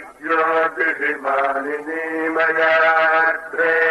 विद्योतिषि मालिनी मया त्रे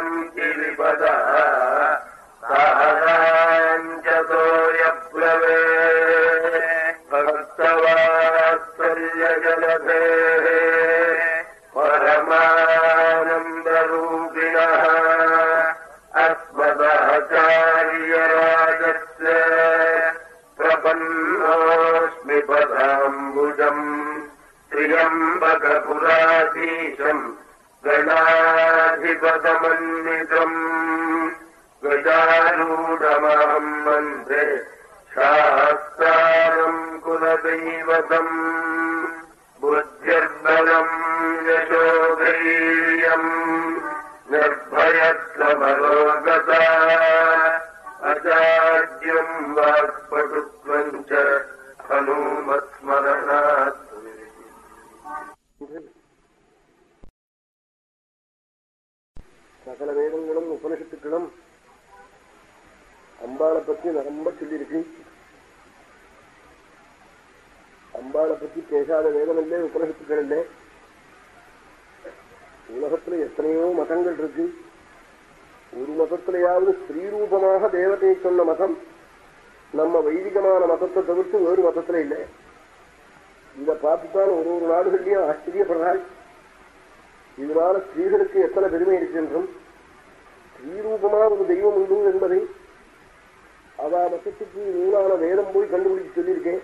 சரணம் கிரிபத சகதாஞ்சதோய பிரவே பக்தவாத்சல்யஜலதே பரமானந்தரூபிணः अस्मदाचार्यराजस्य प्रपन्नोऽस्मि पदाम्बुजम्। गणाधिपतमन्वितम् गजारूढमहम् मन्त्रे शास्तारम् कुलदैवतम् बुद्ध्यर्बलम् यशोधैर्यम् निर्भयत्वमलोकता अचार्यम् वाक्पटुत्वम् च हनूमस्मरणात् சகல வேதங்களும் உபனிஷத்துக்களும் அம்பாளை பத்தி ரொம்ப சொல்லியிருக்கு. அம்பாளை பத்தி பேசாத வேதம் இல்லை உபனிஷத்துக்கள் இல்லை. உலகத்துல எத்தனையோ மதங்கள் இருக்கு. ஒரு மதத்திலேயாவது ஸ்ரீரூபமாக தேவதையை சொன்ன மதம் நம்ம வைதிகமான மதத்தை தவிர்த்து வேறு மதத்துல இல்லை. இதை பார்த்துத்தான் ஒரு ஒரு நாடுகள்லயும் ஆச்சரியப்படுறாள். இதனால ஸ்திரீகளுக்கு எத்தனை பெருமை இருக்குன்றும் ஸ்ரீரூபமா ஒரு தெய்வம் உண்டு என்பதை அவ மதத்துக்கு நூலான வேதம் போய் கண்டுபிடிச்சு சொல்லியிருக்கேன்.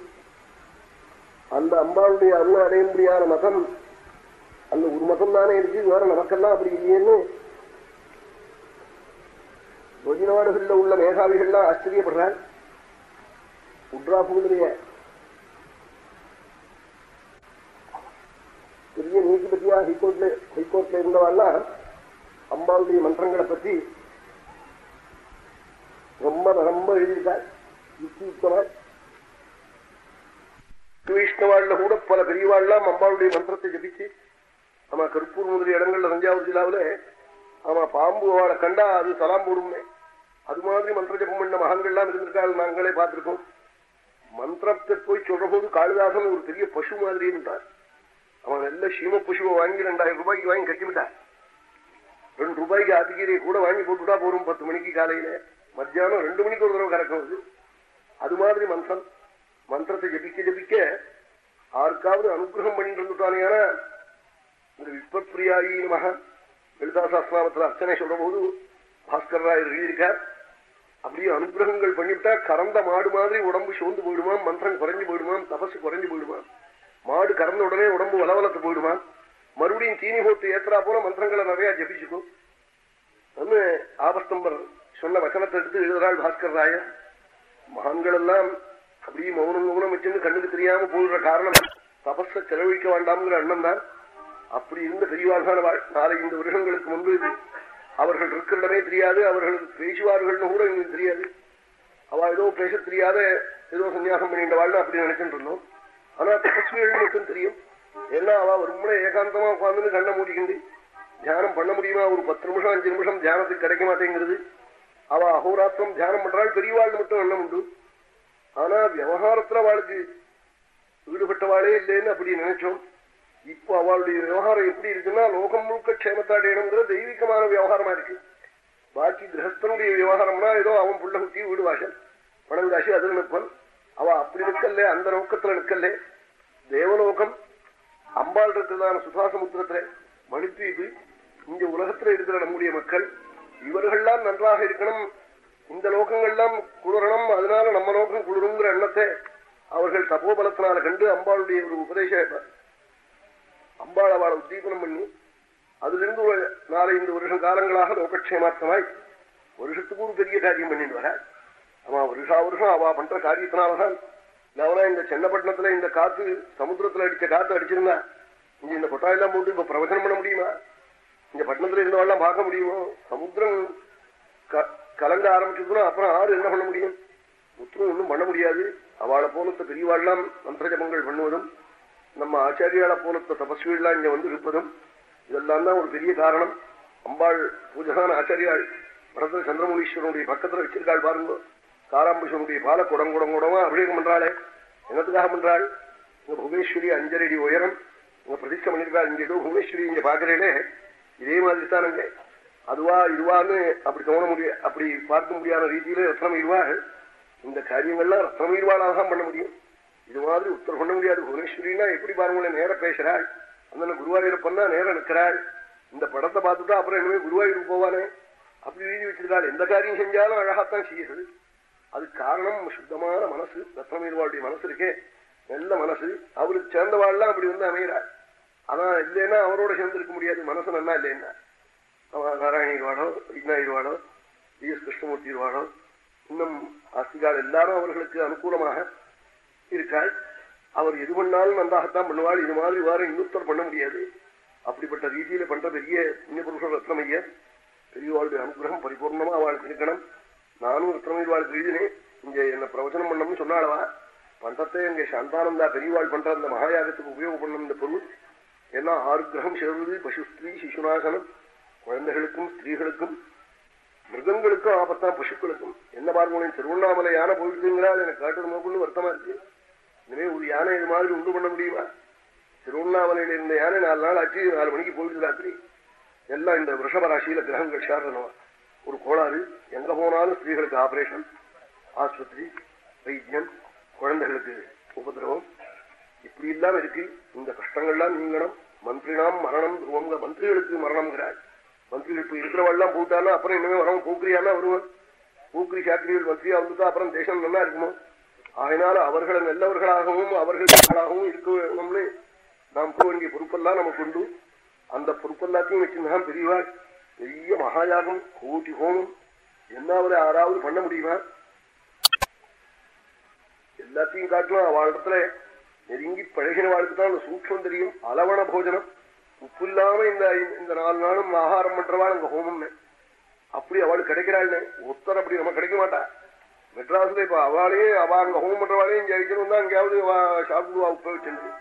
அந்த அம்பாளுடைய அருள் அடைய முடியாத மதம் அந்த ஒரு மதம் தானே இருக்கு வேற நமக்கெல்லாம் அப்படி இல்லையேன்னு. வெளிநாடுகளில் உள்ள மேகாவிகள்லாம் ஆச்சரியப்படுறாள் உட்ராபூனுடைய பெரிய நீதிபதியா ஹைகோர்ட்ல ஹைகோர்ட்ல இருந்தவாள்லாம் அம்பாளுடைய மன்றங்களை பத்தி ரொம்ப ரொம்ப எழுதிட்டார். யுக்தியுக்தமாய் வைஷ்ணவாள்ல கூட பல பெரியவாழ்லாம் அம்பாளுடைய மந்திரத்தை ஜபிச்சு ஆமா கருப்பூர் முதலிய இடங்கள்ல தஞ்சாவூர் ஜில்லாவில ஆமா பாம்பு அவளை கண்டா அது சலாம் போடுமே அது மாதிரி மந்திர ஜபம் பண்ண மகான்கள்லாம் இருந்திருக்காள் நாங்களே பார்த்திருக்கோம். மந்திரத்தை போய் சொல்ற போது காளிதாசன் ஒரு பெரிய பசு மாதிரி இருந்தார் அவன் நல்ல சீம பசுவை வாங்கி ரெண்டாயிரம் ரூபாய்க்கு வாங்கி கட்டிவிட்டான் ரெண்டு ரூபாய்க்கு ஆத்திக்கீரையை கூட வாங்கி போட்டுட்டா போறோம் பத்து மணிக்கு காலையில. மத்தியானம் ரெண்டு மணிக்கு ஒரு தடவை கறக்கும் அது. மாதிரி மந்திரம். மந்திரத்தை ஜபிக்க ஜபிக்க ஆருக்காவது அனுகிரகம் பண்ணிட்டு இருந்துட்டானே இந்த விஸ்வப்பிரியாயி மகா லலிதாசாஸ்திராமத்துல அர்ச்சனை சொல்ற போது பாஸ்கர் ராய் எழுதியிருக்கார் அப்படியே அனுகிரகங்கள் பண்ணிவிட்டா கறந்த மாடு மாதிரி உடம்பு சோர்ந்து போயிடுமா மந்திரம் குறைஞ்சு போயிடுமாம் தபசு குறைஞ்சு போயிடுமா மாடு கறந்த உடனே உடம்பு வளவலத்து போயிடுமா மறுபடியும் தீனி போட்டு ஏத்துறா போல மந்திரங்களை நிறைய ஜபிச்சுக்கும் ஆபஸ்தம்பர் சொன்ன வசனத்தை எடுத்து எழுதுறாள் பாஸ்கர் ராய. மகான்கள் எல்லாம் அப்படியே மௌனம் மௌனம் வச்சுன்னு கண்ணுக்கு தெரியாம போடுற காரணம் தபஸ செலவழிக்க வேண்டாம்ங்கிற எண்ணம் தான். அப்படி இருந்த பெரியவாழ்வான நாளை இந்த வருஷங்களுக்கு முன்பு அவர்கள் இருக்கிற இடமே தெரியாது அவர்கள் பேசுவார்கள்னு கூட எங்களுக்கு தெரியாது. அவ ஏதோ பேச தெரியாத ஏதோ சன்னியாசம் பண்ணிட்டு வாழ் அப்படி நினைச்சுட்டு இருந்தோம். ஆனா தபஸ்விகள் மட்டும் தெரியும். என்ன அவ ரொம்ப ஏகாந்தமா உட்காந்து கண்ண மூடிக்கிண்டு தியானம் பண்ண முடியுமா? ஒரு பத்து நிமிஷம் அஞ்சு நிமிஷம் தியானத்துக்கு கிடைக்க மாட்டேங்கிறது. அவ அகோராத்திரம் தியானம் பண்றாள் பெரியவாள் மட்டும் எண்ணம் உண்டு. ஆனா விவகாரத்துல அவளுக்கு ஈடுபட்டவாளே இல்லைன்னு அப்படி நினைச்சோம். இப்போ அவளுடைய விவகாரம் எப்படி இருக்குன்னா லோகம் முழுக்க க்ஷேமத்தாடையணுங்கிற தெய்வீகமான விவகாரமா இருக்கு. பாக்கி கிரகஸ்தனுடைய விவகாரம்னா ஏதோ அவன் புள்ள குட்டி வீடு வாசல் பணம் காசி அதில் நிற்பன் அவ அப்படி நிற்கல அந்த நோக்கத்துல நிற்கல தேவலோகம் அம்பாள் இருக்கிறதான சுசாசமுத்திரத்துல மணித்தீபு இங்க உலகத்துல இருக்கிற நம்முடைய மக்கள். இவர்கள்லாம் நன்றாக இருக்கணும். இந்த லோகங்கள்லாம் குளிரணும். அதனால நம்ம லோகம் குளிருங்கிற எண்ணத்தை அவர்கள் தபோபலத்தினால கண்டு அம்பாளுடைய ஒரு உபதேச அம்பாள் அவளை உத்தீபனம் பண்ணி அதிலிருந்து ஒரு நாலஞ்சு வருஷம் காலங்களாக லோகக்ஷேமார்த்தமாய் வருஷத்துக்கு ஒரு பெரிய காரியம் பண்ணிட்டு வர. ஆமா வருஷா வருஷம் அவ பண்ற காரியத்தினாலதான் இல்லவனா இந்த சென்னப்பட்டினத்துல இந்த காத்து சமுத்திரத்துல அடிச்ச காத்து அடிச்சிருந்தா இங்க இந்த கொட்டாயெல்லாம் போட்டு இப்ப பிரவசனம் பண்ண முடியுமா? இந்த பட்டணத்துல இருந்தவெல்லாம் பார்க்க முடியுமோ? சமுத்திரம் கலங்க ஆரம்பிச்சதுன்னா அப்புறம் ஆறு என்ன பண்ண முடியும்? முத்திரம் ஒன்றும் பண்ண முடியாது. அவளை போலத்த பெரியவாள்லாம் மந்திரஜபங்கள் பண்ணுவதும் நம்ம ஆச்சாரியாளை போலத்த தபஸ்வீடெல்லாம் இங்க வந்து இருப்பதும் இதெல்லாம் தான் ஒரு பெரிய காரணம். அம்பாள் பூஜகான ஆச்சாரியாள் பரத சந்திரமுனீஸ்வரனுடைய பக்கத்துல வச்சிருக்காள் பாருங்க. காராம்புஷனுடைய பால குடம் குடம் குடமா அபிஷேகம் பண்றாளே. என்னத்துக்காக பண்றாள்? இங்க புவனேஸ்வரி அஞ்சரடி உயரம். இங்க பிரதிஷ்டம் பண்ணிருக்காள் இங்க எதுவும் புவனேஸ்வரி இங்க பாக்குறேனே இதே மாதிரி தானுங்க. அதுவா இதுவான்னு அப்படி தோண முடிய அப்படி பார்க்க முடியாத ரீதியில ரத்னம் இருவாள் இந்த காரியங்கள்லாம் ரத்னம் இருவாளாக தான் பண்ண முடியும். இது மாதிரி உத்தரவு பண்ண முடியாது. புவனேஸ்வரின்னா எப்படி பாருங்களேன் நேரம் பேசுறாள். அந்த குருவாயூரப்பன்னா நேரம் நிற்கிறாள். இந்த படத்தை பார்த்துட்டா அப்புறம் இனிமேல் குருவாயூருக்கு போவானே. அப்படி எழுதி வச்சிருக்காள். எந்த காரியம் செஞ்சாலும் அழகாத்தான் செய்யுது. அது காரணம் சுத்தமான மனசு ரத்னமீர்வாளுடைய மனசு இருக்கே. நல்ல மனசு. அவருக்கு சேர்ந்தவாள்லாம் அப்படி வந்து அமைகிறாள் ஆனா இல்லைன்னா அவரோட சேர்ந்திருக்க முடியாது. மனசு நல்லா இல்லைன்னா. அவன் நாராயணிவாடோ விக்னாயிருவாடோ டி எஸ் கிருஷ்ணமூர்த்தி இருவாடோ இன்னும் ஆஸ்திகால் எல்லாரும் அவர்களுக்கு அனுகூலமாக இருக்காள். அவர் எது பண்ணாலும் நன்றாகத்தான் பண்ணுவாள். இது மாதிரி வேற இன்னொருத்தர் பண்ண முடியாது. அப்படிப்பட்ட ரீதியில பண்ற பெரிய புண்ணிய புருஷர் ரத்னமையர் பெரியவாளுடைய அனுகிரகம் பரிபூர்ணமா அவளுக்கு இருக்கணும். நானும் ரத்னமையவாளுக்கு எழுதினேன் இங்க என்ன பிரவச்சனம் பண்ணணும்னு சொன்னாளவா? பண்டத்தை இங்க சாந்தானந்தா பெரியவாள் பண்ற அந்த மகாயாகத்துக்கு உபயோகப்படணும் இந்த பொருள். ஏன்னா ஆறுகிரகம் சேர்வது பசுஸ்திரீ சிசுநாசனம் குழந்தைகளுக்கும் ஸ்திரீகளுக்கும் மிருகங்களுக்கும் ஆபத்தான் பசுக்களுக்கும். என்ன பார்க்கணும் திருவண்ணாமலை யானை போயிட்டுங்கிறாள் எனக்கு காட்டுறது நோக்குன்னு வருத்தமா இருக்கு. இனிமே ஒரு யானை இது மாதிரி உண்டு பண்ண முடியுமா? திருவண்ணாமலையில இருந்த யானை நாலு நாள் ஆச்சு நாலு மணிக்கு போயிட்டு ராத்திரி. எல்லாம் இந்த ரிஷப ராசியில கிரகங்கள் சேர்றனவா ஒரு கோளாறு. எங்க போனாலும் ஸ்திரீகளுக்கு ஆபரேஷன் ஆஸ்பத்திரி வைத்தியம் குழந்தைகளுக்கு உபதிரவம். இப்படி இல்லாம இருக்கு இந்த கஷ்டங்கள்லாம் நீங்கணும். மந்திரினாம் மரணம் துருவங்க மந்திரிகளுக்கு மரணம்ங்கிறார். மந்திரிகள் இப்ப இருக்கிறவாள்லாம் போட்டாலும் அப்புறம் இனிமே வரவன் பூக்கிரியானா வருவன் பூக்கிரி சாக்கிரிகள் மந்திரியா வந்துட்டா அப்புறம் தேசம் நல்லா இருக்குமோ? ஆகினால அவர்களை நல்லவர்களாகவும் அவர்களாகவும் இருக்க வேணும்னு நாம் போக வேண்டிய பொறுப்பெல்லாம் நமக்கு உண்டு. அந்த பொறுப்பெல்லாத்தையும் வச்சுதான் பெரியவாள் பெரிய மகாயாகம் கோட்டி ஹோமம் அவரை யாராவது பண்ண முடியுமா? எல்லாத்தையும் காட்டலாம் அவளிடத்துல நெருங்கி பழகின வாழ்க்கை தான் சூட்சம் தெரியும். அளவண போஜனம். உப்பு இல்லாம இந்த இந்த நாலு நாளும் ஆகாரம் பண்றவா அங்க ஹோமம்னு. அப்படி அவள் கிடைக்கிறாள்னு. ஒருத்தர் அப்படி நம்ம கிடைக்க மாட்டா. மெட்ராஸ்ல இப்ப அவளே அவ அங்க ஹோமம் பண்றவாளையும் ஜெயிக்கணும் தான் எங்கேயாவது சாப்பிடுவா உப்ப வச்சிருந்து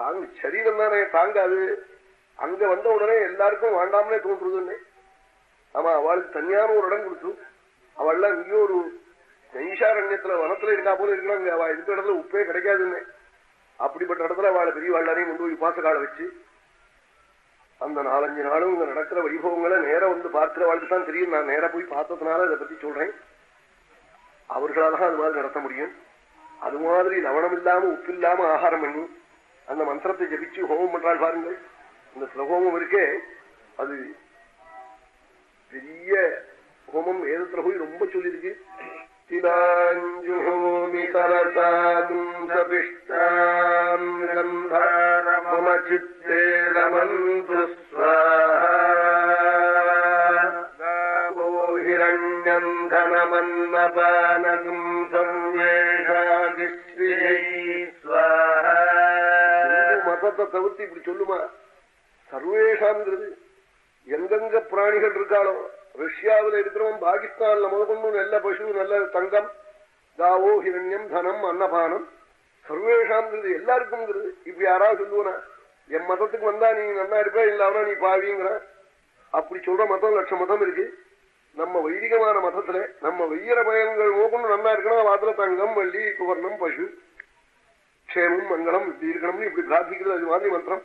தாங்க சரீரம் தானே தாங்காது. அங்க வந்த உடனே எல்லாருக்கும் வேண்டாம்னே தோன்றுதுன்னு ஆமா அவளுக்கு தனியான ஒரு இடம் கொடுத்து அவள்லாம் இங்கேயும் ஒரு நைஷாரண்யத்துல வனத்துல இருந்தா போல இருக்கணும் அவ இருக்கிற இடத்துல உப்பே கிடைக்காதுன்னு அப்படிப்பட்ட இடத்துல அவளை பெரிய வாழ்லாரையும் கொண்டு போய் பாசக்கால வச்சு அந்த நாலஞ்சு நாளும் இங்க நடக்கிற வைபவங்களை நேரம் வந்து பார்க்கிற வாழ்க்கை தான் தெரியும். நான் நேரம் போய் பார்த்ததுனால இதை பத்தி சொல்றேன். அவர்களால அது மாதிரி நடத்த முடியும். அது மாதிரி லவணம் இல்லாம உப்பு இல்லாம ஆகாரம் பண்ணி அந்த மந்திரத்தை ஜபிச்சு ஹோமம் பண்றாள் பாருங்கள். இந்த சிலஹோமம் இருக்கே. அது பெரிய ஹோமம் வேதத்துல போய் ரொம்ப சொல்லியிருக்கு. கந்தாரமம சித்தே ரமந்து ஹிரண்யம் தனமன்னபானகும் சம்வேஷாதிஸ்ரீயை ஸ்வாஹா மதத்தை தவிர்த்து இப்படி சொல்லுமா? சர்வேஷாங்கிறது எங்கெங்க பிராணிகள் இருக்காளோ ரஷ்யாவில் இருக்கிறவன் பாகிஸ்தான்ல முதற்கொண்டு நல்ல பசு நல்ல தங்கம் தாவோ ஹிரண்யம் தனம் அன்னபானம். சர்வேஷாங்கிறது எல்லாருக்கும் இப்ப யாராவது சொல்லுவனா என் மதத்துக்கு வந்தா நீ நல்லா இருப்ப இல்லாம நீ பாவிங்கிற. அப்படி சொல்ற மதம் லட்சம் மதம் இருக்கு. நம்ம வைதிகமான மதத்துல நம்ம வெய்யற பயங்கள் நோக்கணும் நல்லா இருக்கணும். வாத்துல தங்கம் வள்ளி குவர்ணம் பசு க்ஷேமம் மங்களம் இப்படி இருக்கணும்னு இப்படி பிரார்த்திக்கிறது அது மாதிரி மந்திரம்.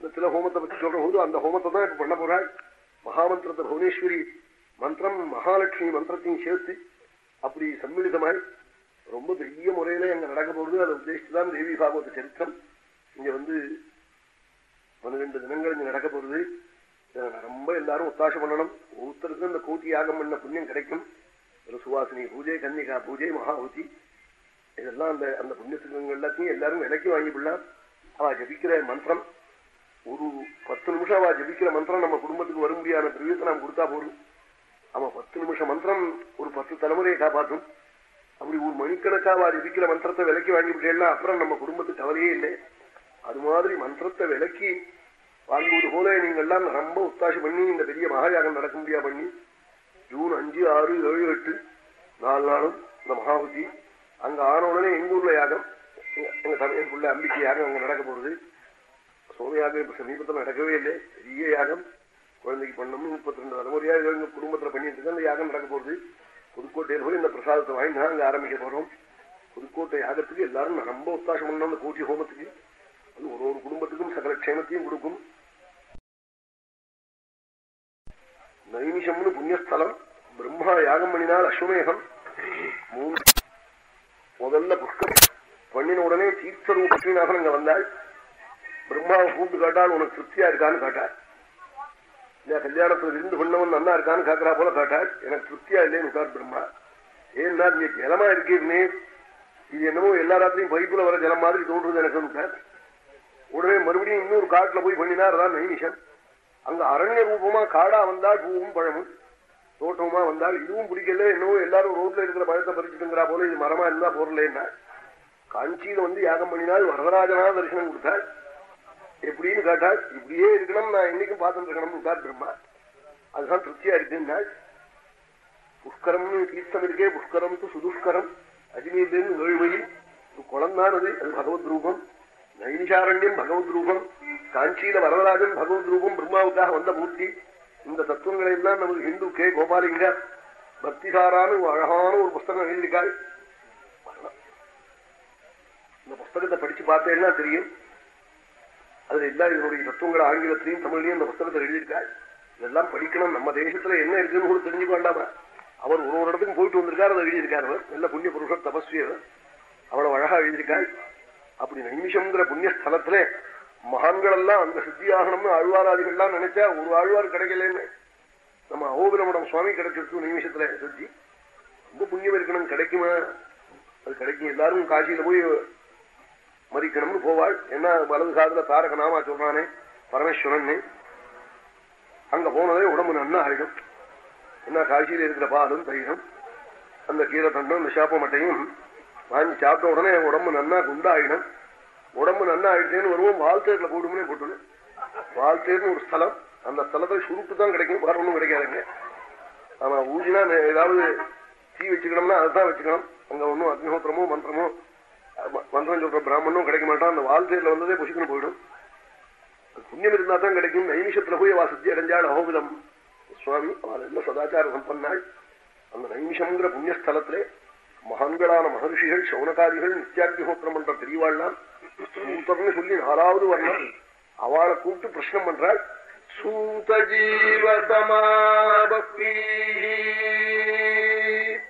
இந்த சில ஹோமத்தை பத்தி சொல்ற போது அந்த ஹோமத்தை தான் இப்ப பண்ண போறாள் மகாமந்திரத்தை புவனேஸ்வரி மந்திரம் மகாலட்சுமி மந்திரத்தையும் சேர்த்து அப்படி சம்மிளிதமாய் ரொம்ப பெரிய முறையில அங்க நடக்க போறது அதை உத்தேசித்துதான் தேவி பாகவத சரித்திரம். இங்க வந்து பன்னிரெண்டு தினங்கள் இங்க நடக்க போறது. ரொம்ப எல்லாரும் ஒத்தாசம் பண்ணணும். ஒவ்வொருத்தருக்கும் இந்த கோட்டி யாகம் பண்ண புண்ணியம் கிடைக்கும். ஒரு சுவாசினி பூஜை கன்னிகா பூஜை மகாபூதி இதெல்லாம் அந்த அந்த புண்ணியத்துக்கு எல்லாத்தையும் எல்லாரும் விலைக்கு வாங்கி விடலாம் அவ ஜபிக்கிற மந்திரம். ஒரு பத்து நிமிஷம் அவ ஜபிக்கிற மந்திரம் நம்ம குடும்பத்துக்கு வர முடியாத. திரவியத்தை நாம் கொடுத்தா போதும். அவன் பத்து நிமிஷம் மந்திரம் ஒரு பத்து தலைமுறையை காப்பாற்றும். அப்படி ஒரு மணிக்கணக்காக அவ ஜபிக்கிற மந்திரத்தை விலக்கி வாங்கிவிட்டேன்னா அப்புறம் நம்ம குடும்பத்துக்கு கவலையே இல்லை. அது மாதிரி மந்திரத்தை விலக்கி வாங்குவது போல நீங்கள்லாம் ரொம்ப உத்தாசி பண்ணி இந்த பெரிய மகாயாகம் நடக்க முடியா பண்ணி ஜூன் அஞ்சு ஆறு ஏழு எட்டு நாலு நாளும் இந்த மகாபதி அங்க ஆன உடனே எங்க ஊர்ல யாகம்? எங்க சமயத்துக்குள்ள அம்பிக்கை யாகம் அங்க நடக்க போறது சோமயாகம் இப்ப சமீபத்தில் நடக்கவே இல்லை. பெரிய யாகம். குழந்தைக்கு பண்ணணும் முப்பத்தி ரெண்டு தலைமுறையா எங்க குடும்பத்துல பண்ணிட்டு இருக்கு அந்த யாகம் நடக்க போகுது. புதுக்கோட்டையில் போய் இந்த பிரசாதத்தை வாங்கி தான் அங்க ஆரம்பிக்க போறோம். புதுக்கோட்டை யாகத்துக்கு எல்லாரும் ரொம்ப உத்தாசம் பண்ணோம் அந்த கோட்டி ஹோமத்துக்கு. அது ஒரு ஒரு குடும்பத்துக்கும் சகல க்ஷேமத்தையும் கொடுக்கும். நைமிஷம்னு புண்ணியஸ்தலம். பிரம்மா யாகம் பண்ணினால் அஸ்வமேகம். மூணு முதல்ல புஷ்கம் பண்ணின உடனே தீர்த்த ரூபத்தினாக அங்க வந்தாள். பிரம்மாவை கூப்பிட்டு காட்டால் உனக்கு திருப்தியா இருக்கான்னு காட்டார். இல்லையா கல்யாணத்துல இருந்து பண்ணவன் நல்லா இருக்கான்னு காக்கிறா போல காட்டார். எனக்கு திருப்தியா இல்லைன்னு பிரம்மா ஏன்னா நீ ஜலமா இருக்கீர்னே. இது என்னமோ எல்லா ராத்திரியும் பைப்புல வர ஜலம் மாதிரி தோன்றுறது எனக்கு உடனே மறுபடியும் இன்னொரு காட்டுல போய் பண்ணினார். தான் நைமிஷம் அங்க அரண்ய ரூபமா காடா வந்தால் பூவும் பழமும் தோட்டமா வந்தால் இதுவும் பிடிக்கல. என்னவோ எல்லாரும் ரோட்ல இருக்கிற பழத்தை பறிச்சுட்டுங்கிறா போல இது மரமா இருந்தா போறலன்னா காஞ்சியில வந்து யாகம் பண்ணினால் வரதராஜனா தரிசனம் கொடுத்தாள் எப்படின்னு கேட்டா இப்படியே இருக்கணும் நான் என்னைக்கும் பார்த்துட்டு இருக்கணும்னு உட்கார் பிரம்மா அதுதான் திருப்தியா இருக்குன்னா புஷ்கரம்னு தீர்த்தம் இருக்கே புஷ்கரம் சுதுஷ்கரம் அஜ்மீர்லேருந்து ஏழு மைல் குளம்தானது அது பகவத் ரூபம் நைனிஷாரண்யம் பகவத் ரூபம் காஞ்சியில வரதராஜன் பகவத் ரூபம் பிரம்மாவுக்காக வந்த மூர்த்தி இந்த தத்துவங்களை எல்லாம் நமக்கு ஹிந்து கே. கோபாலிங்க பக்திசாரான்னு அழகான ஒரு புஸ்தகம் எழுதியிருக்காள். இந்த புஸ்தகத்தை படிச்சு பார்த்தேன்னா தெரியும். அதுல எல்லா இதனுடைய தத்துவங்களை ஆங்கிலத்திலையும் தமிழ்லையும் அந்த புத்தகத்தை எழுதியிருக்காள் இதெல்லாம் படிக்கணும். நம்ம தேசத்துல என்ன இருக்குன்னு கூட தெரிஞ்சுக்க வேண்டாமா அவர் ஒரு ஒரு இடத்துக்கும் போயிட்டு வந்திருக்காரு அதை எழுதியிருக்காரு அவர். நல்ல புண்ணிய புருஷர் தபஸ்வி அவர். அவ்வளவு அழகா எழுதியிருக்காள் அப்படி நைமிஷம்ங்கிற புண்ணிய ஸ்தலத்துல மகான்கள் எல்லாம் அந்த சித்தியாகணும்னு ஆழ்வாராதிகள்லாம் நினைச்சா ஒரு ஆழ்வார் கிடைக்கலன்னு. நம்ம அகோபிரமடம் சுவாமி கிடைச்சிருக்கு நிமிஷத்துல சுத்தி ரொம்ப புண்ணியம் இருக்கணும் கிடைக்குமா? அது கிடைக்கும். எல்லாரும் காசியில போய் மறிக்கணும்னு போவாள். என்ன வலது காதுல தாரக நாமா சொல்றானே பரமேஸ்வரன் அங்க போனதே உடம்பு நன்னா ஆயிடும். என்ன காசியில இருக்கிற பாலும் தயிரும் அந்த கீரை தண்டும் அந்த சாப்ப மட்டையும் வாங்கி சாப்பிட்ட உடனே உடம்பு நன்னா குண்டாயிடும். உடம்பு நன்னா ஆயிடுச்சேன்னு வருவோம் வாழ்த்தேர்ல போடுமே போட்டுன்னு வாழ்த்தேர்னு ஒரு ஸ்தலம். அந்த ஸ்தலத்துல சுருட்டு தான் கிடைக்கும் வேற ஒன்றும் கிடைக்காதுங்க. ஆனா ஊதினா ஏதாவது தீ வச்சுக்கணும்னா அதுதான் வச்சுக்கணும். அங்க ஒன்றும் அக்னிஹோத்திரமோ மந்திரமோ மந்திரம் சொல்ற பிராமணும் கிடைக்க மாட்டான். அந்த வாழ்க்கையில வந்ததே புஷிக்கணும் போயிடும். புண்ணியம் இருந்தா தான் கிடைக்கும். நைமிஷத்துல போய் அவ சித்தி அடைஞ்சாள் அகோபிதம் சுவாமி அவள் என்ன சதாச்சார சம்பன்னாள் அந்த நைமிஷங்கிற புண்ணியஸ்தலத்திலே மகான்களான மகர்ஷிகள் சௌனகாரிகள் நித்தியாக்னிஹோத்திரம் பண்ற பெரியவாள்லாம் சூத்தர்னு சொல்லி நாலாவது வர்ணம் அவளை கூப்பிட்டு பிரச்சனை பண்றாள்.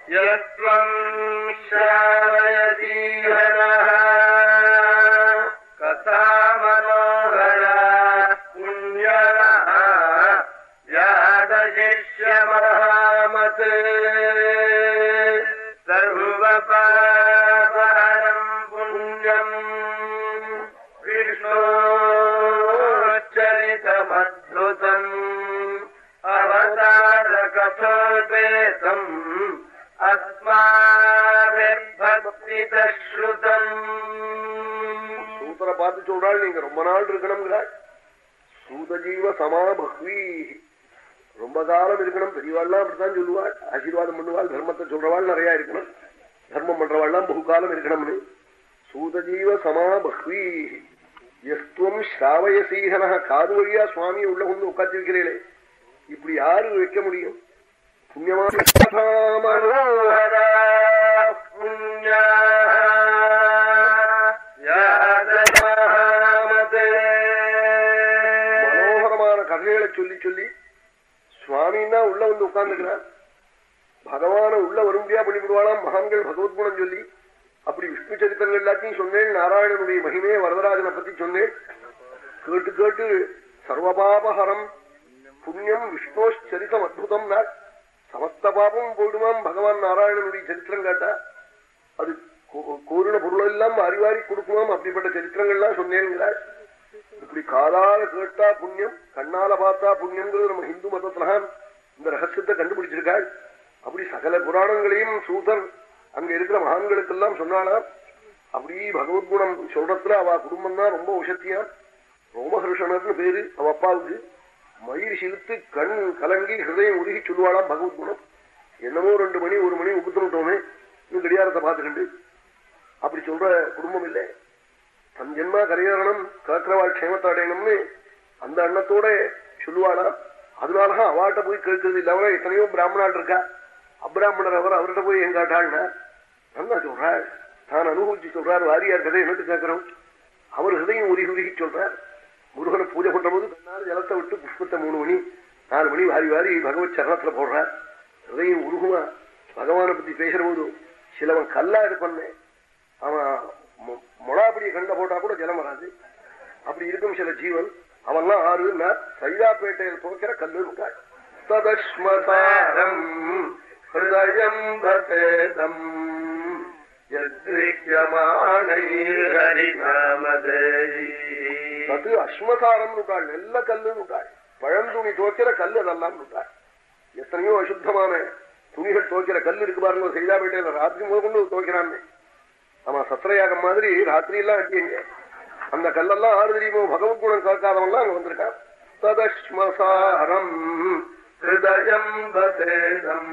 يسمى الشعر يزيد சூத்தரை பார்த்து சொல்றாள் நீங்க ரொம்ப நாள் இருக்கணுங்கிறாள் சூதஜீவ சமாபக்வி ரொம்ப காலம் இருக்கணும் பெரியவாள்லாம் அப்படித்தான் சொல்லுவாள். ஆசீர்வாதம் பண்ணுவாள் தர்மத்தை சொல்றவாள் நிறைய இருக்கணும். தர்மம் பண்றவாள்லாம் பகு காலம் இருக்கணும்னு. சூதஜீவ சமாபக்வி எஸ்துவம் ஸ்ராவய ஸ்ராவயசீகன காது வழியா சுவாமி உள்ள கொண்டு உட்காந்துருக்கிறீர்களே இப்படி யாரு வைக்க முடியும்? புண்ணியமான மனோகரமான கதைகளை சொல்லி சொல்லி சுவாமின்னா உள்ள வந்து உட்கார்ந்துக்கிறார். பகவான உள்ள வரும்படியா பண்ணிவிடுவாளாம் மகான்கள் பகவத் குணம் சொல்லி. அப்படி விஷ்ணு சரித்திரங்கள் எல்லாத்தையும் சொன்னேன் நாராயணனுடைய மகிமே வரதராஜனை பத்தி சொன்னேன். கேட்டு கேட்டு சர்வபாபஹரம் புண்ணியம் விஷ்ணோச்சரித்தம் அற்புதம் நாள் சமஸ்த பாபம் போயிடுமாம் பகவான் நாராயணனுடைய சரித்திரம் கேட்டா. அது கூறின பொருளெல்லாம் அறிவாரி கொடுக்குமாம். அப்படிப்பட்ட சரித்திரங்கள்லாம் சொன்னேங்கிறாள் இப்படி காதால கேட்டா புண்ணியம் கண்ணால பார்த்தா புண்ணியங்கிறது நம்ம ஹிந்து மதத்துல இந்த ரகசியத்தை கண்டுபிடிச்சிருக்காள் அப்படி சகல புராணங்களையும் சூதர் அங்க இருக்கிற மகான்களுக்கெல்லாம் சொன்னாலாம். அப்படி பகவத்குணம் சொல்றதுல அவ குடும்பம் தான் ரொம்ப உஷத்தியா? ரோமஹர்ஷனர்னு பேரு அவ அப்பாவுக்கு. மயிர் சிலுத்து கண் கலங்கி ஹிருதயம் உருகி சொல்லுவாளாம் பகவத்குணம் என்னமோ ரெண்டு மணி ஒரு மணி உபத்திரட்டோமே இன்னும் கடியாரத்தை பார்த்துக்கிண்டு. அப்படி சொல்ற குடும்பம் இல்லை. தன் ஜென்மா கரையேறணும் கேட்கிறவாள் க்ஷேமத்தை அடையணும்னு அந்த எண்ணத்தோட சொல்லுவானா? அதனாலதான் அவாட்ட போய் கேட்கறது இல்லாம எத்தனையோ பிராமணால் இருக்கா. அப்ராமணர் அவர் அவர்கிட்ட போய் எங்க காட்டாள்னா நல்லா சொல்றாள் தான் அனுபவிச்சு சொல்றாரு. வாரியார் கதை என்னட்டு கேட்கிறோம். அவர் ஹிருதயம் உருகி உருகி சொல்றார். முருகனை பூஜை பண்ற போது ஜலத்தை விட்டு புஷ்பத்தை மூணு மணி நாலு மணி வாரி வாரி பகவத் சரணத்துல போடுறார். ஹதையும் உருகுமா? பகவானை பத்தி பேசுற போது சிலவன் கல்லா எடுப்பண்ணே அவன் மொளாப்படிய கண்ட போட்டா கூட ஜலம் வராது. அப்படி இருக்கும் சில ஜீவன் அவன்லாம் ஆறுன்னா சைதாப்பேட்டையில் துவைக்கிற கல்லு இருக்காள் ததஸ்மசாரம் ஹிருதயம் பதேதம் அது அஸ்மசாரம் நுட்டாள் நல்ல கல்லு நுட்டாள் பழந்துணி துவைக்கிற கல்லு அதெல்லாம் நுட்டாள் எத்தனையோ அசுத்தமான துணிகள் துவைக்கிற கல் இருக்கு பாருங்க சைதாப்பேட்டையில ராத்திரி முதல் கொண்டு துவைக்கிறான்னு ஆமா சத்திரயாகம் மாதிரி ராத்திரி எல்லாம் அடியங்க அந்த கல்லெல்லாம் ஆறு தெரியுமோ? பகவத் குணம் கேட்காதவன்லாம் அங்க வந்திருக்கான். ததஸ்மசாரம் ஹிருதயம் பதேதம்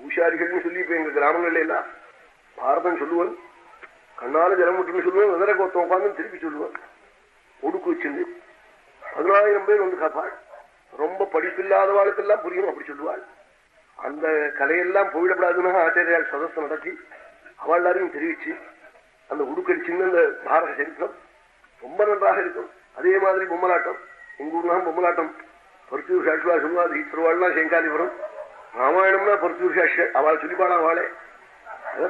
பூஷாரிகள்னு சொல்லி இப்ப எங்க கிராமங்கள்ல எல்லாம் பாரதம் சொல்லுவன் கண்ணால ஜலம் விட்டுன்னு சொல்லுவேன் வெதர கோத்தம் உட்காந்து திருப்பி சொல்லுவேன். ஒடுக்கு வச்சிருந்து. பதினாயிரம் பேர் வந்து காப்பாள். ரொம்ப படிப்பில்லாத வாழ்க்கெல்லாம் புரியும் அப்படி சொல்லுவாள். அந்த கலையெல்லாம் போயிடப்படாதுன்னு ஆச்சாரியால் சதஸ் நடத்தி அவள் எல்லாரையும் தெரிவிச்சு அந்த உடுக்கடிச்சுன்னு அந்த பாரத சரித்திரம் ரொம்ப நன்றாக இருக்கும். அதே மாதிரி பொம்மலாட்டம். எங்க ஊர்லாம் பொம்மலாட்டம். பருத்தூர் சாட்சிவா சொல்லுவா திருவாள்னா சேங்காதிபுரம். ராமாயணம்னா பருத்தூர் சாட்சி அவள் சொல்லிப்பாளா அவளே.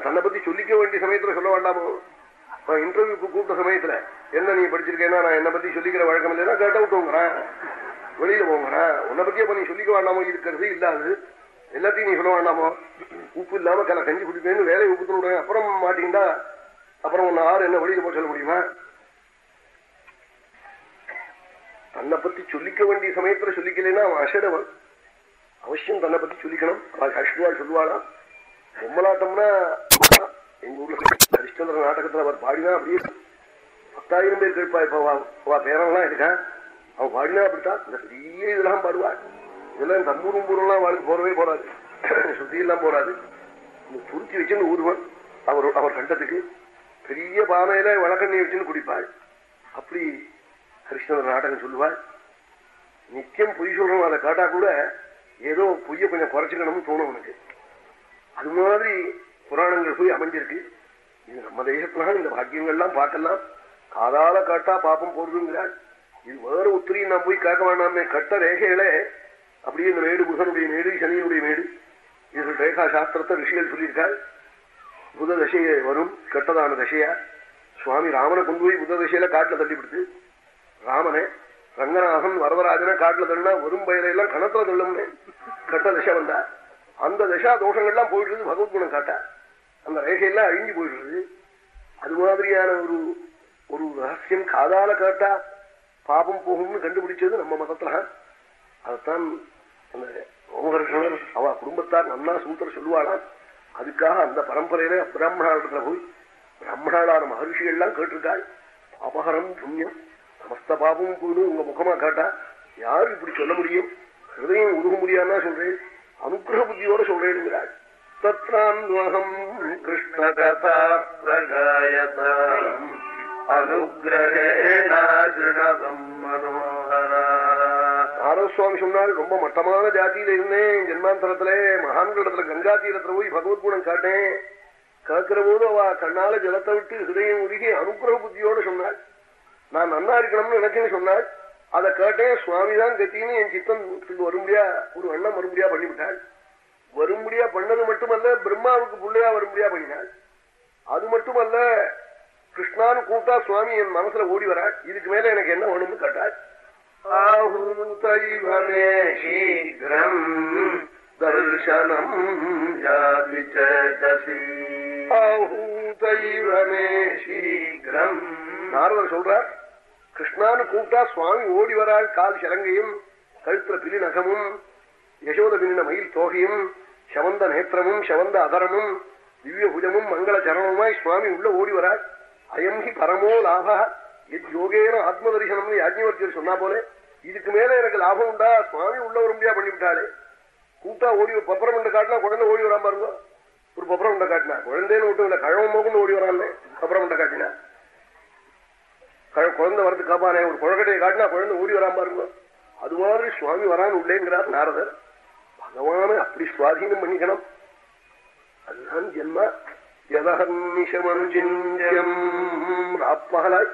தன்னை பத்தி சொல்லிக்க வேண்டிய சமயத்துல சொல்ல வேண்டாமோ. இன்டர்வியூக்கு கூப்பிட்ட சமயத்துல என்ன நீ படிச்சிருக்கேன்னா நான் என்ன பத்தி சொல்லிக்கிற வழக்கம் இல்லைன்னா கேட்ட விட்டுங்கிறேன் வெளியில போங்கிறேன் உன்னை பத்தி அப்ப நீ சொல்லிக்க வேண்டாமோ இருக்கிறது இல்லாது. எல்லாத்தையும் நீ சொல்ல வேண்டாமோ. உப்பு இல்லாம கல கஞ்சி குடிப்பேன்னு வேலையை உப்புத்து அப்புறம் மாட்டீங்கன்னா அப்புறம் உன்னை ஆறு என்ன வெளியில போக சொல்ல முடியுமா? தன்னை பத்தி சொல்லிக்க வேண்டிய சமயத்துல சொல்லிக்கலைன்னா அவன் அசடவன். அவசியம் தன்னை பத்தி சொல்லிக்கணும். அவள் ஹஷ்டுவாள் சொல்லுவாளா? பொம்மலாட்டம்னா எங்க ஊர்ல ஹரிஷ்சந்திர நாடகத்துல அவர் பாடினா அப்படியே பத்தாயிரம் பேர் கேட்பா இப்ப பேரெல்லாம் இருக்கான் அவன் பாடினா அப்படித்தான். இந்த பெரிய இதெல்லாம் பாடுவாள் இதெல்லாம் தம்பூரும் பூரெல்லாம் வாழ்க்கை போறவே போறாது. சுத்தியெல்லாம் போறாது. துருத்தி வச்சுன்னு ஊதுவன். அவர் அவர் கண்டத்துக்கு பெரிய பானையில வழக்கண்ணி வச்சுன்னு குடிப்பாள். அப்படி கிருஷ்ணர் நாடகம் சொல்லுவாள். நித்தியம் பொய் சொல்றோம் அதை காட்டா கூட ஏதோ பொய்ய கொஞ்சம் குறைச்சிக்கணும்னு தோணும் உனக்கு. அது மாதிரி புராணங்கள் போய் அமைஞ்சிருக்கு. இது நம்ம தேசத்துலாம் இந்த பாக்கியங்கள்லாம் பார்க்கலாம். காதால காட்டா பாப்பம் போறதுங்கிறாள் இது வேற ஒத்திரியும் நான் போய் கேட்க வேண்டாமே கட்ட ரேகைகளே. அப்படியே இந்த மேடு புதனுடைய மேடு சனியுடைய மேடு. இது ரேகா சாஸ்திரத்தை ரிஷிகள் சொல்லியிருக்காள் புத தசையை வரும் கெட்டதான தசையா? சுவாமி ராமனை கொண்டு போய் புத தசையில காட்டுல தள்ளிவிடுத்து ராமனே ரங்கநாதன் வரதராஜனை காட்டுல தள்ளினா வரும் பயிரையெல்லாம் கணத்துல தள்ளும்னே. கட்ட தசை வந்தா. அந்த தசா தோஷங்கள்லாம் போயிடுறது பகவத்குணம் காட்டா. அந்த ரேகையெல்லாம் அழிஞ்சு போயிடுறது. அது மாதிரியான ஒரு ஒரு ரகசியம் காதால காட்டா பாபம் போகும்னு கண்டுபிடிச்சது நம்ம மதத்துல அதைத்தான் அந்த ரோமகர்ஷணர் அவ குடும்பத்தார் நன்னா சூத்திர சொல்லுவாளாம். அதுக்காக அந்த பரம்பரையில பிராமணாளத்துல போய் பிராமணாளான மகர்ஷிகள்லாம் கேட்டிருக்காள். பாபகரம் புண்ணியம் சமஸ்த பாபமும் போயிடும் உங்க முகமா காட்டா. யாரு இப்படி சொல்ல முடியும்? ஹிருதயம் உருக முடியாதுன்னா சொல்றேன். அனுகிரக புத்தியோட சொல்றேன்ங்கிறாள் தத்ரான்வகம் கிருஷ்ண பிரகாயதாம் அனுகிரகேணாகிருணதம் மனோகரா நாரதசுவாமி சொன்னால் ரொம்ப மட்டமான ஜாத்தியில இருந்தேன். ஜென்மாந்தரத்துல மகான்களிடத்துல கங்கா தீரத்துல போய் பகவத் குணம் காட்டேன். கேட்கிற போது அவ கண்ணால ஜலத்தை விட்டு ஹிருதயம் உருகி அனுகிரக புத்தியோட சொன்னாள். நான் நன்னா இருக்கணும்னு நினைச்சேன்னு சொன்னாள். அதை கேட்டேன் சுவாமி தான் கத்தின்னு என் சித்தத்துக்கு வரும்படியா ஒரு எண்ணம் வரும்படியா பண்ணிவிட்டாள் வரும்படியா பண்ணது மட்டுமல்ல பிரம்மாவுக்கு பிள்ளையா வரும்படியா பண்ணினாள் அது மட்டுமல்ல கிருஷ்ணான்னு கூப்பிட்டா சுவாமி என் மனசுல ஓடி வராள் இதுக்கு மேல எனக்கு என்ன வேணும்னு கேட்டாள் ஆஹூதைவமே சீக்கிரம் தர்சனம் ஆஹூதைவமே சீக்கிரம். நாரதர் சொல்றார் கிருஷ்ணான்னு கூப்பிட்டா சுவாமி ஓடி வராள் கால் சலங்கையும் கழுத்துல பிலி நகமும் யசோத பின்ன மயில் தோகையும் சவந்த நேத்திரமும் சவந்த அதரமும் திவ்ய புஜமும் மங்கள சரணமுமாய் சுவாமி உள்ள ஓடி வராள். அயம் ஹி பரமோ லாபா. எத் யோகேன ஆத்ம தரிசனம்னு யாஜ்யவர்த்தியர் சொன்னா போல இதுக்கு மேல எனக்கு லாபம் உண்டா? சுவாமி உள்ள வரும்படியா பண்ணிவிட்டாளே. கூட்டா ஓடி பப்பரம் உண்ட காட்டினா குழந்தை ஓடி வராம பாருங்க. ஒரு பப்பரம் உண்ட காட்டினா. குழந்தைன்னு விட்டு இல்ல கழவம் மோகன்னு ஓடி வரான்னு பப்பரம் உண்ட காட்டினா. குழந்தை வரது காப்பானே ஒரு குழக்கட்டையை காட்டினா குழந்தை ஓடி வராம பாருங்க. அது மாதிரி சுவாமி வரான்னு உள்ளேங்கிறார் நாரதர். பகவான அப்படி சுவாதீனம் பண்ணிக்கணும். அதுதான் ஜென்மா யதஹர்நிஷமனுஜிஞ்சம் ராப்பகலாய்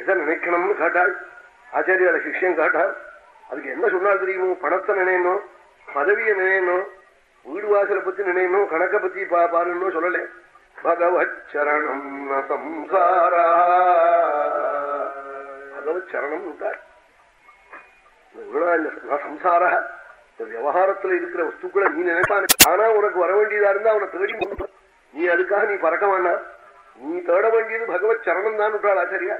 எதை நினைக்கணும்னு காட்டாள். ஆச்சாரியால சிஷ்யம் காட்டாள் அதுக்கு என்ன சொன்னால் தெரியுமோ? பணத்தை நினையணும் பதவியை நினையணும் வீடு வாசலை பத்தி நினையணும் கணக்கை பத்தி பா பாருன்னு சொல்லலை. பகவத் சரணம் ந சம்சாரா. இந்த சரணம் விவகாரத்துல இருக்கிற வஸ்துக்களை நீ நினைப்பான. ஆனா உனக்கு வர வேண்டியதா இருந்தா அவனை தேடி நீ அதுக்காக நீ பறக்க வேண்டாம் நீ தேட வேண்டியது பகவத் சரணம் தான் விட்டாள் ஆச்சாரியா.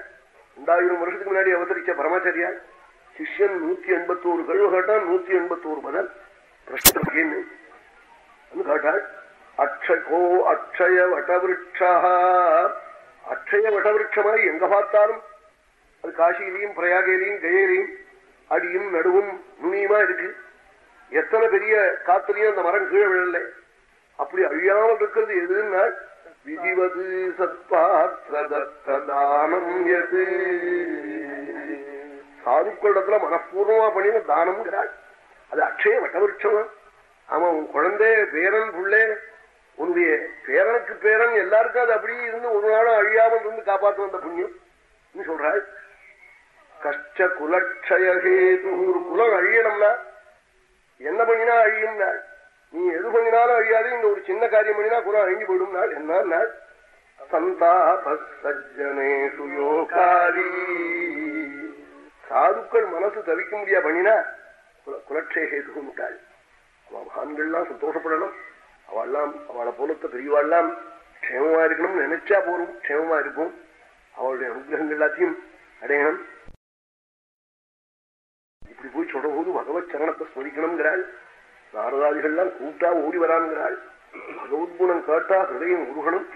ரெண்டாயிரம் வருஷத்துக்கு முன்னாடி அவதரிச்ச பரமாச்சாரியா. சிஷ்யன் நூத்தி எண்பத்தோரு கழுவு கேட்டான். நூத்தி எண்பத்தோரு பதில். பிரஷ்னு கேட்டாள். அக்ஷகோ அக்ஷய வட்டவிருட்சா அக்ஷய வட்டவிருட்சமாய் எங்க பார்த்தாலும்? அது காசியிலையும் பிரயாகையிலையும் கயையிலையும் அடியும் நடுவும் நுனியுமா இருக்கு. எத்தனை பெரிய காத்துலயும் அந்த மரம் கீழே விழல. அப்படி அழியாமல் இருக்கிறது எதுன்னா விதிவது சத்பாத்திரதானம் எது? சாதுக்களிடத்துல மனப்பூர்வமா பண்ணின தானம்ங்கிறாள். அது அக்ஷய வட்டவிருட்சம்? ஆமா உன் குழந்தை பேரன் புள்ளே உன்னுடைய பேரனுக்கு பேரன் எல்லாருக்கும் அது அப்படியே இருந்து ஒரு நாளும் அழியாமல் இருந்து காப்பாற்ற வந்த புண்ணியம். சொல்றாள் கஷ்ட குலட்சயகேது ஒரு குலம் அழியணும்னா என்ன பண்ணினா அழியும் நாள் நீ எது பண்ணினாலும் அழியாது இந்த ஒரு சின்ன காரியம் பண்ணினா குலம் அழிஞ்சு போயிடும் நாள் என்ன நாள் சந்தாபசஜனேஷு யோகாரி சாதுக்கள் மனசு தவிக்க முடியா பண்ணினா குலட்சேகேதுட்டாள் அவ மகான்கள்லாம் சந்தோஷப்படணும். அவள்லாம் அவளை போலத்த பெரியவாள்லாம் க்ஷேமமா இருக்கணும் நினைச்சா போறோம் க்ஷேமமா இருக்கும். அவளுடைய அனுகிரகங்கள் எல்லாத்தையும் அடையணும். இப்படி போய் சொல்ற போது பகவத் சரணத்தை ஸ்மரிக்கணுங்கிறாள் நாரதாதிகள்லாம் கூட்டா ஓடி வரான்ங்கிறாள். பகவத்குணம் கேட்டா ஹிருதயம் உருகணும்.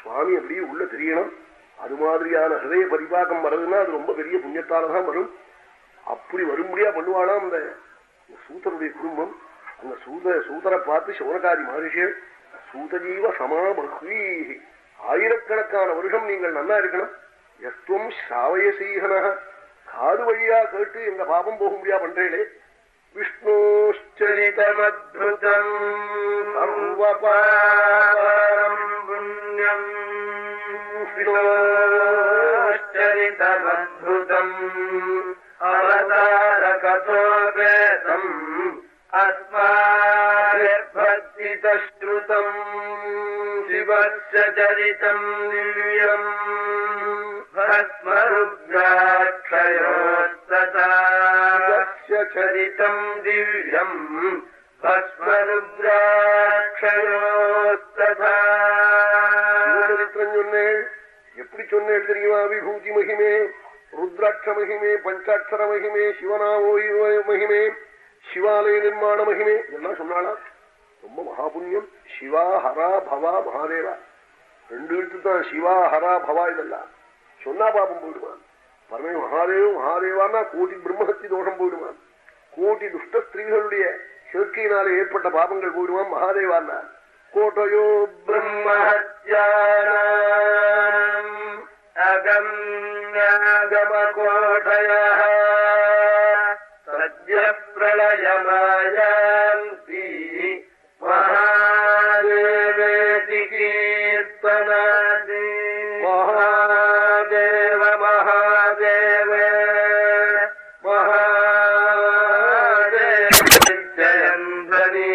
சுவாமி அப்படியே உள்ள தெரியணும். அது மாதிரியான ஹிருதய பரிபாகம் வர்றதுன்னா அது ரொம்ப பெரிய புண்ணியத்தாலதான் வரும். அப்படி வரும்படியா பண்ணுவானா அந்த சூத்தருடைய குடும்பம். அந்த சூத சூதரை பார்த்து சிவனகாரி மகர்ஷிகள் சூதஜீவ சமாபி ஆயிரக்கணக்கான வருஷம் நீங்கள் நல்லா இருக்கணும் எஸ்துவம் சாவயசீகன காது வழியா கேட்டு எங்க பாபம் போக முடியா பண்றேளே விஷ்ணுச்சரிதமத்ருதம் சர்வபாரம் புண்ணியம் விஷ்ணுச்சரிதமத்ருதம் அவதார கதோபேதம் अस्माभिर्भक्तितश्रुतम् शिवस्य चरितम् दिव्यम् भस्मरुद्राक्षयोस्तथा चरितम् दिव्यम् भस्मरुद्राक्षयोस्तथा சரித்திரம் சொன்னேன் எப்படி சொன்னேன் தெரியுமா விபூதி மகிமே ருத்ராட்ச மகிமே பஞ்சாட்சர மகிமே சிவனாமோ மகிமே சிவாலய நிர்மாண மகிமே இதெல்லாம் சொன்னாளா ரொம்ப மகாபுண்ணியம் சிவா ஹரா பவா மகாதேவா ரெண்டு எழுத்து தான் சிவா ஹரா பவா இதெல்லாம் சொன்னா பாபம் போயிடுவான் பரமே மகாதேவ மகாதேவான்னா கோடி பிரம்மஹத்தி தோஷம் போயிடுவான் கோடி துஷ்ட ஸ்திரீகளுடைய சேர்க்கையினாலே ஏற்பட்ட பாபங்கள் போயிடுவான் மகாதேவான்னா கோட்டையோ பிரம்மஹத்யானம் அகம் प्रलयमायान्ति महादेवेति कीर्तनादि महादेव महादेव महादेवजयन्धनि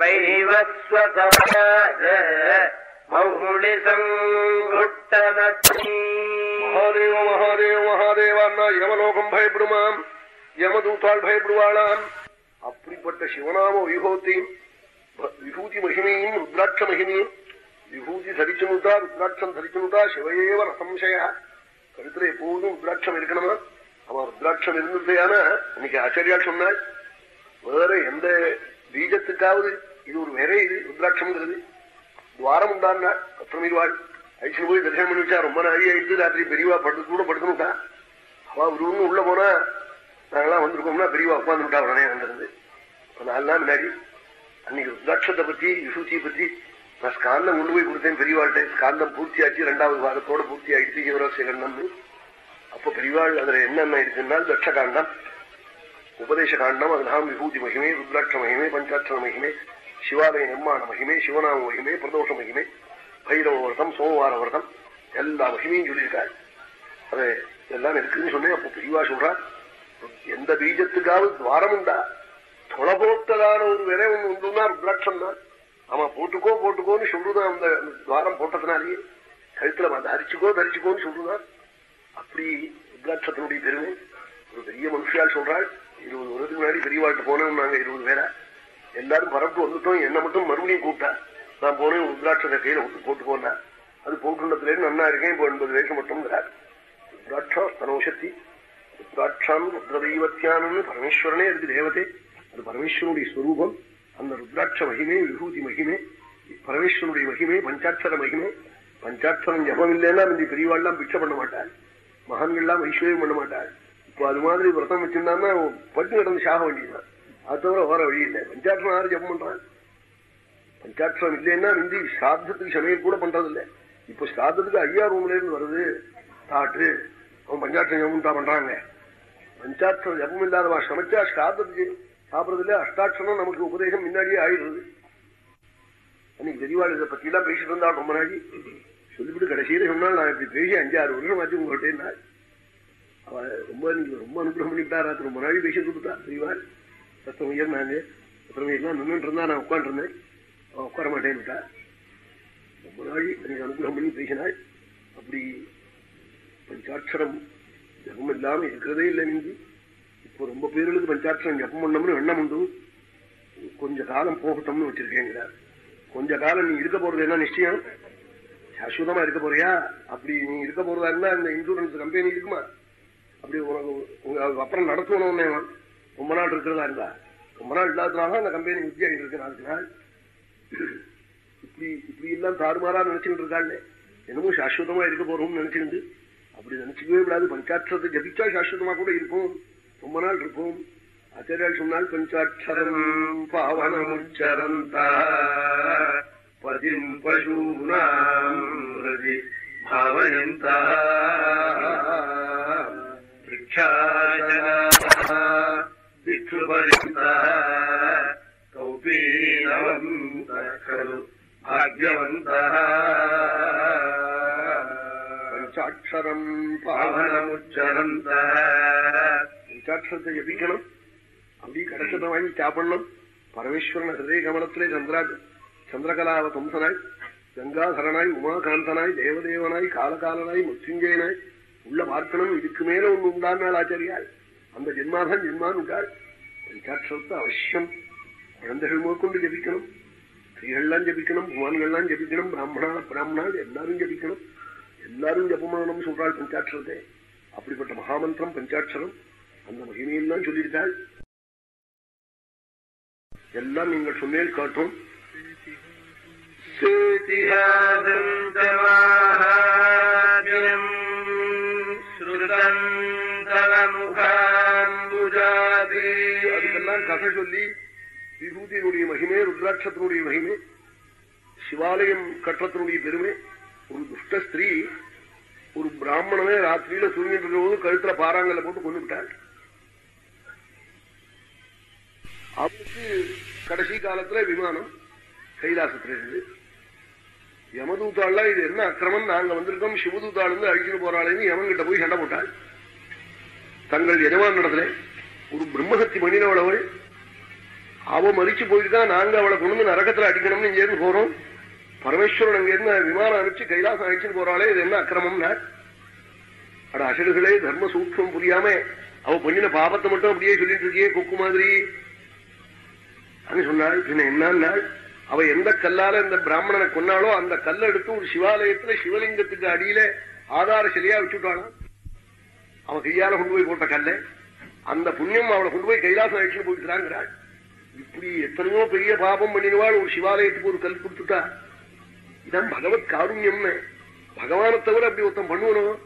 वैवस्वतमाज மௌலிசங்குட்டனி மகாதேவ மகாதேவ மகாதேவான்னா யமலோகம் பயப்படுமாம் யமதூத்தாள் பயப்படுவாளாம் அப்படிப்பட்ட சிவநாம வைபவத்தையும் விபூதி மகிமையும் ருத்ராட்ச மகிமையும் விபூதி தரிச்சுனுட்டா ருத்ராட்சம் தரிச்சுனுட்டா சிவையேவ நசம்சய கழுத்துல எப்போதும் ருத்ராட்சம் இருக்கணுமா? அவன் ருத்ராட்சம் இருந்ததையான இன்னைக்கு ஆச்சரியா சொன்னாள் வேற எந்த பீஜத்துக்காவது இது ஒரு வேற இது ருத்ராட்சம்ங்கிறது துவாரம் உண்டான் பத்திரமிருவாள் ஐச்சு போய் தரிசனம் பண்ணி வச்சா ரொம்ப நாளி ஆயிடுச்சு ராத்திரி பெரியவா படுத்து கூட படுத்துனுட்டா அவ ஒரு ஒண்ணு உள்ள போனா நாங்கெல்லாம் வந்திருக்கோம்னா பெரியவா உட்காந்துட்டா உடனே வந்திருந்து. நாலு நாள் முன்னாடி அன்னைக்கு ருத்ராட்சத்தை பத்தி விசூச்சியை பத்தி நான் ஸ்காந்தம் கொண்டு போய் கொடுத்தேன் பெரியவாள்கிட்ட. ஸ்காந்தம் பூர்த்தி ஆச்சு ரெண்டாவது வாரத்தோட பூர்த்தி ஆயிடுச்சு யுவராசேகரன் அப்ப பெரியவாள் அதுல என்னென்ன இருக்குன்னா தட்சகாண்டம் உபதேச காண்டம் அதுதான் விபூதி மகிமே ருத்ராட்ச மகிமே பஞ்சாட்சர மகிமே சிவாலய நிர்மாண மகிமே சிவநாம மகிமே பிரதோஷ மகிமே பைரவ விரதம் சோமவார விரதம் எல்லா மகிமையும் சொல்லியிருக்காள் அது எல்லாம் இருக்குன்னு சொன்னேன். அப்போ பெரியவா சொல்றான் எந்த பீஜத்துக்காவது துவாரம் உண்டா? தொலை போட்டதான ஒரு விரை ஒண்ணு உண்டுனா ருத்ராட்சம் தான் ஆமா போட்டுக்கோ போட்டுக்கோன்னு சொல்லுதான் அந்த துவாரம் போட்டதுனாலேயே. கழுத்துல தரிச்சுக்கோ தரிச்சுக்கோன்னு சொல்லுதான் அப்படி ருத்ராட்சத்தினுடைய பெருமை. ஒரு பெரிய மனுஷியால் சொல்றாள் இருபது வருடத்துக்கு முன்னாடி பெரியவாழ்ட்டு போனோம் நாங்க இருபது பேரா. எல்லாரும் பரப்பு வந்துட்டோம் என்ன மட்டும் மறுபடியும் கூப்பிட்டா. நான் போனேன் ருத்ராட்சத்தை கையில விட்டு போட்டு போனா அது போட்டுள்ளதுல நன்னா இருக்கேன் இப்போ எண்பது வயசு மட்டும் ருத்ராட்சம் தனோசக்தி ருத்ராட்சாம் ருத்ரதெய்வத்தியானு பரமேஸ்வரனே இருக்கு தேவதே. அது பரமேஸ்வரனுடைய ஸ்வரூபம். அந்த ருத்ராட்ச மகிமே விபூதி மகிமே பரமேஸ்வரனுடைய மகிமே பஞ்சாட்சர மகிமே. பஞ்சாட்சரம் ஜபம் இல்லைன்னா இந்த பெரியவாள்லாம் பிச்சை பண்ண மாட்டாள். மகான்கள்லாம் ஐஸ்வர்யம் பண்ண மாட்டாள். இப்போ அது மாதிரி விரதம் வச்சிருந்தான்னா பட்டு கிடந்து சாக வேண்டியதுதான். அது தவிர வர வழி இல்லை. பஞ்சாட்சரம் யாரும் ஜபம் பண்றான் பஞ்சாட்சரம் இல்லைன்னா மிந்தி ஸ்ராத்தத்துக்கு சமையல் கூட பண்றதில்லை. இப்ப இப்போ ஸ்ராத்தத்துக்கு ஐயா ரூம்ல இருந்து வருது. தாட்டு. அவன் பஞ்சாட்சம் ஜபம் தான் பண்றாங்க. பஞ்சாட்சரம் ஜபம் இல்லாதவா சமைச்சா சாப்பிடுறது சாப்பிடுறதுல அஷ்டாட்சரம் நமக்கு உபதேசம் முன்னாடியே ஆயிடுறது அன்னைக்கு பெரியவாள் இதை பத்தி எல்லாம் பேசிட்டு இருந்தா ரொம்ப நாளி சொல்லிவிட்டு கடைசியில சொன்னால் நான் இப்படி பேசி அஞ்சு ஆறு வருஷம் ஆச்சு உங்கள்கிட்ட அவ ரொம்ப நீங்க ரொம்ப அனுகிரகம் பண்ணிவிட்டாரா ரொம்ப நாளி பேசி கொடுத்தா பெரியவாள் சத்தம் நான் சத்தம் எல்லாம் நின்றுட்டு இருந்தா நான் உட்காந்துருந்தேன் அவன் உட்கார மாட்டேன்னுட்டா ரொம்ப நாளி எனக்கு அனுகிரகம் பண்ணி பேசினாள். அப்படி பஞ்சாட்சரம் ஜபம் இல்லாம இருக்கிறதே இல்லை நீங்க இப்போ ரொம்ப பேர்களுக்கு பஞ்சாட்சம் ஜபம் பண்ணோம்னு எண்ணம் உண்டு. கொஞ்ச காலம் போகட்டும்னு வச்சிருக்கேங்கிறார் கொஞ்ச காலம் நீ இருக்க போறது என்ன நிச்சயம்? சாஸ்வதமா இருக்க போறியா? அப்படி நீ இருக்க போறதா இருந்தா இந்த இன்சூரன்ஸ் கம்பெனி இருக்குமா? அப்படி உனக்கு அப்புறம் நடத்தணும்னே ரொம்ப நாள் இருக்கிறதா இருந்தா. ரொம்ப நாள் இல்லாததுனால அந்த கம்பெனி வித்தியா இருக்கு நாள். இப்படி இப்படி எல்லாம் தாறுமாறா நினைச்சுட்டு இருக்காள். என்னமோ சாஸ்வதமா இருக்க போறோம்னு நினைச்சுட்டு அப்படி நினைச்சுக்கவே கூடாது பஞ்சாட்சரத்தை ஜபிச்சா சாஸ்வதமா கூட இருப்போம். ரொம்ப நாள் இருப்போம். ஆச்சாரியால் சொன்னால் பஞ்சாட்சரம் பாவனமுச்சரந்தா பதிம் பசூனாம் கௌபீனவந்த. கலு பாக்யவந்தா பஞ்சாட்சரம் பாவனமுச்சரந்த. பஞ்சாட்சரத்தை ஜபிக்கணும் அப்படி கடைசத்தை வாங்கி சாப்பிடணும். பரமேஸ்வரன் ஹிருதய கமலத்திலே சந்திரா சந்திரகலாவ தும்சனாய் கங்காதரனாய் உமாகாந்தனாய் தேவதேவனாய் காலகாலனாய் முத்துஞ்சயனாய் உள்ள பார்க்கணும். இதுக்கு மேல ஒண்ணு உண்டானால் ஆச்சாரியாள் அந்த ஜென்மாதான் ஜென்மான் உண்டாள். பஞ்சாட்சரத்தை அவசியம். குழந்தைகள் மேற்கொண்டு ஜபிக்கணும். ஸ்திரீகள்லாம் ஜபிக்கணும். புவான்கள்லாம் ஜபிக்கணும். பிராமணால பிராமணால் எல்லாரும் ஜபிக்கணும். எல்லாரும் ஜபமானம் சொல்றாள் பஞ்சாட்சரத்தை. அப்படிப்பட்ட மகாமந்திரம் பஞ்சாட்சரம் அந்த மகிமையெல்லாம் சொல்லியிருக்காள் எல்லாம் நீங்கள் சொன்னேன் காட்டும். அதுக்கெல்லாம் கதை சொல்லி விபூதியினுடைய மகிமே ருத்ராட்சத்தினுடைய மகிமே சிவாலயம் கட்டத்தினுடைய பெருமை ஒரு துஷ்ட ஸ்திரீ ஒரு பிராமணனே ராத்திரியில தூங்கிட்டு போது கழுத்துல பாறாங்கல்ல போட்டு கொண்டு விட்டாள் அவனுக்கு கடைசி காலத்துல விமானம் கைலாசத்துல இருந்து யமதூத்தாள்லாம் இது என்ன அக்கிரமம்? நாங்க வந்திருக்கோம் சிவதூத்தாள் இருந்து அழிச்சுட்டு போறாளேன்னு யமன்கிட்ட போய் சண்டை போட்டாள். தங்கள் எஜமான நடத்துல ஒரு பிரம்மசக்தி மனிதவள் அவள் அவ மறிச்சு தான் நாங்க அவளை கொண்டு நரகத்துல அடிக்கணும்னு இங்கேருந்து போறோம். பரமேஸ்வரன் அங்கிருந்து விமானம் அனுப்பிச்சு கைலாசம் அழிச்சுட்டு போறாளே இது என்ன அக்கிரமம்னா? அட அசடுகளே தர்ம சூக்ஷம் புரியாம அவ பண்ணின பாபத்தை மட்டும் அப்படியே சொல்லிட்டு இருக்கியே கொக்கு மாதிரி. சொன்னாள் பின்ன என்னன்னா அவ எந்த கல்லால இந்த பிராமணனை கொன்னாலோ அந்த கல்லை எடுத்து ஒரு சிவாலயத்துல சிவலிங்கத்துக்கு அடியில ஆதார சிலையா வச்சுட்டாளாம் அவன் கையால கொண்டு போய் போட்ட கல்ல அந்த புண்ணியம் அவளை கொண்டு போய் கைலாசம் அழிச்சு போயிட்டுறாங்கிறாள். இப்படி எத்தனையோ பெரிய பாபம் பண்ணிடுவாள் ஒரு சிவாலயத்துக்கு ஒரு கல் கொடுத்துட்டா. இதான் பகவத் காருண்யம்னு. பகவானை தவிர அப்படி ஒருத்தன் பண்ணுவனும்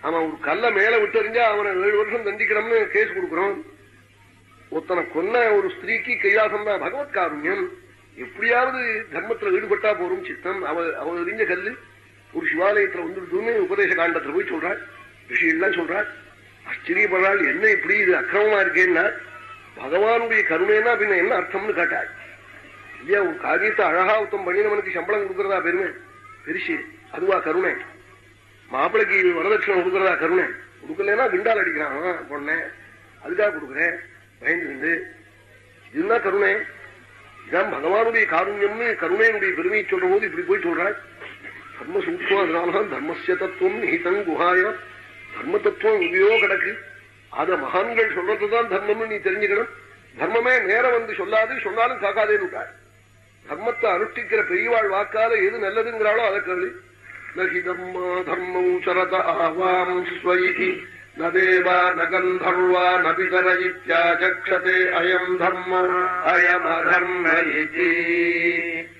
அவன் ஒரு கல்ல மேல விட்டறிஞ்சா அவனை ஏழு வருஷம் தண்டிக்கணும்னு கேஸ் கொடுக்கிறோம். ஒருத்தனை கொன்ன ஒரு ஸ்திரீக்கு கைலாசம் தான் பகவத் காருண்யம். எப்படியாவது தர்மத்துல ஈடுபட்டா போறோம் சித்தம். அவ அவ எரிஞ்ச கல்லு ஒரு சிவாலயத்துல வந்துடுதுன்னு உபதேச காண்டத்துல போய் சொல்றாள். ரிஷிகள்லாம் சொல்றாள். ஆச்சரியப்படுறாள் என்ன இப்படி இது அக்கிரமமா இருக்கேன்னா? பகவானுடைய கருணைன்னா பின்ன என்ன அர்த்தம்னு கேட்டாள். இல்லையா? ஒரு காரியத்தை அழகா உத்தம் பண்ணினவனுக்கு சம்பளம் கொடுக்கறதா பெருமை? பெருசு அதுவா கருணை. மாப்பிளைக்கு வரதட்சணம் கொடுக்கறதா கருணை. கொடுக்கலன்னா விண்டால் அடிக்கிறான் பொண்ண. அதுக்காக கொடுக்குறேன். பயந்து இதுதான் கருணை. இதான் பகவானுடைய காருண்யம்னு கருணையினுடைய பெருமையை சொல்ற போது இப்படி போய் சொல்றாள் தர்ம சூட்சம் அதனாலதான் தர்மசிய தத்துவம் ஹிதம் குஹாயம் தர்ம தத்துவம் எங்கேயோ கிடக்கு. அத மகான்கள் சொல்றதுதான் தர்மம்னு நீ தெரிஞ்சுக்கணும். தர்மமே நேரம் வந்து சொல்லாது சொன்னாலும் காக்காதேன்னு விட்டாள் தர்மத்தை அனுஷ்டிக்கிற பெரியவாள் வாக்கால எது நல்லதுங்கிறாளோ அதை கேளு. நகி தர்மா தர்மம் சரத ஆவாம் ஸ்வயி நேவா நகந்தர்வா நபிதர இத்தியாச்சக்ஷதே அயம் தர்ம அயமதர்ம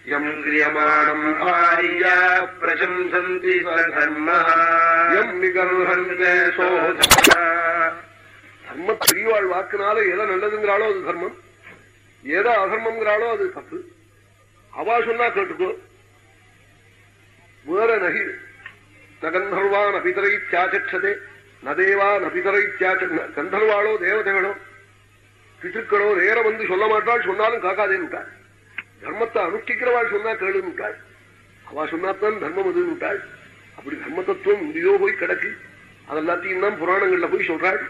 யம் கிரியமாணம் ஆரியா பிரசம்சந்தி தர்ம யம் நிகர்ஹந்தே சோதர்ம தர்ம பெரியவாள் வாக்குனால எதை நல்லதுங்கிறாளோ அது தர்மம். ஏதோ அதர்மம்ங்கிறாளோ அது தப்பு. அவா சொன்னா கேட்டுக்கோ. வேற நகி. நகந்தர்வான் அபிதரை தியாச்சதே நதேவா நபிதரை தியாக கந்தர்வாளோ தேவதைகளோ. பிதுக்களோ நேர வந்து சொல்ல மாட்டாள் சொன்னாலும் காக்காதேன்னுட்டாள். தர்மத்தை அனுஷ்டிக்கிறவாள் சொன்னா கேளுன்னுட்டாள். அவா சொன்னாத்தான் தர்மம் அதுன்னுட்டாள். அப்படி தர்ம தத்துவம் இங்கேயோ போய் கிடக்கு. அதெல்லாத்தையும் தான் புராணங்கள்ல போய் சொல்றாள்.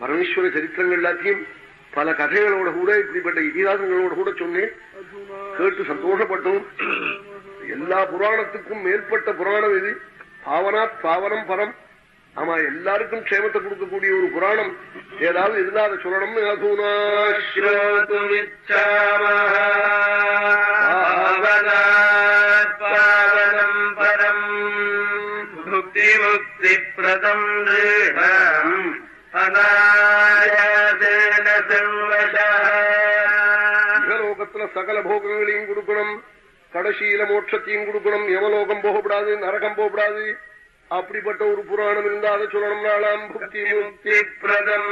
பரமேஸ்வர சரித்திரங்கள் எல்லாத்தையும் பல கதைகளோட கூட இப்படிப்பட்ட இதிகாசங்களோட கூட சொன்னேன். கேட்டு சந்தோஷப்பட்டோம். எல்லா புராணத்துக்கும் மேற்பட்ட புராணம் இது. பாவனாத் பாவனம் பரம். ஆமா எல்லாருக்கும் க்ஷேமத்தை கொடுக்கக்கூடிய ஒரு புராணம். ஏதாவது இருந்தா சொல்லணும்னு பாவனம் பரம். முக்தி முக்தி பிரதம் அநாயாசேன லோகத்துல சகல போகங்களையும் கொடுக்கணும். கடைசியில மோட்சத்தையும் கொடுக்கணும். எவலோகம் போகப்படாது நரகம் போகப்படாது. அப்படிப்பட்ட ஒரு புராணம் இருந்தா அதை சொல்லணும். நாளாம் புக்தி முக்தி பிரதம்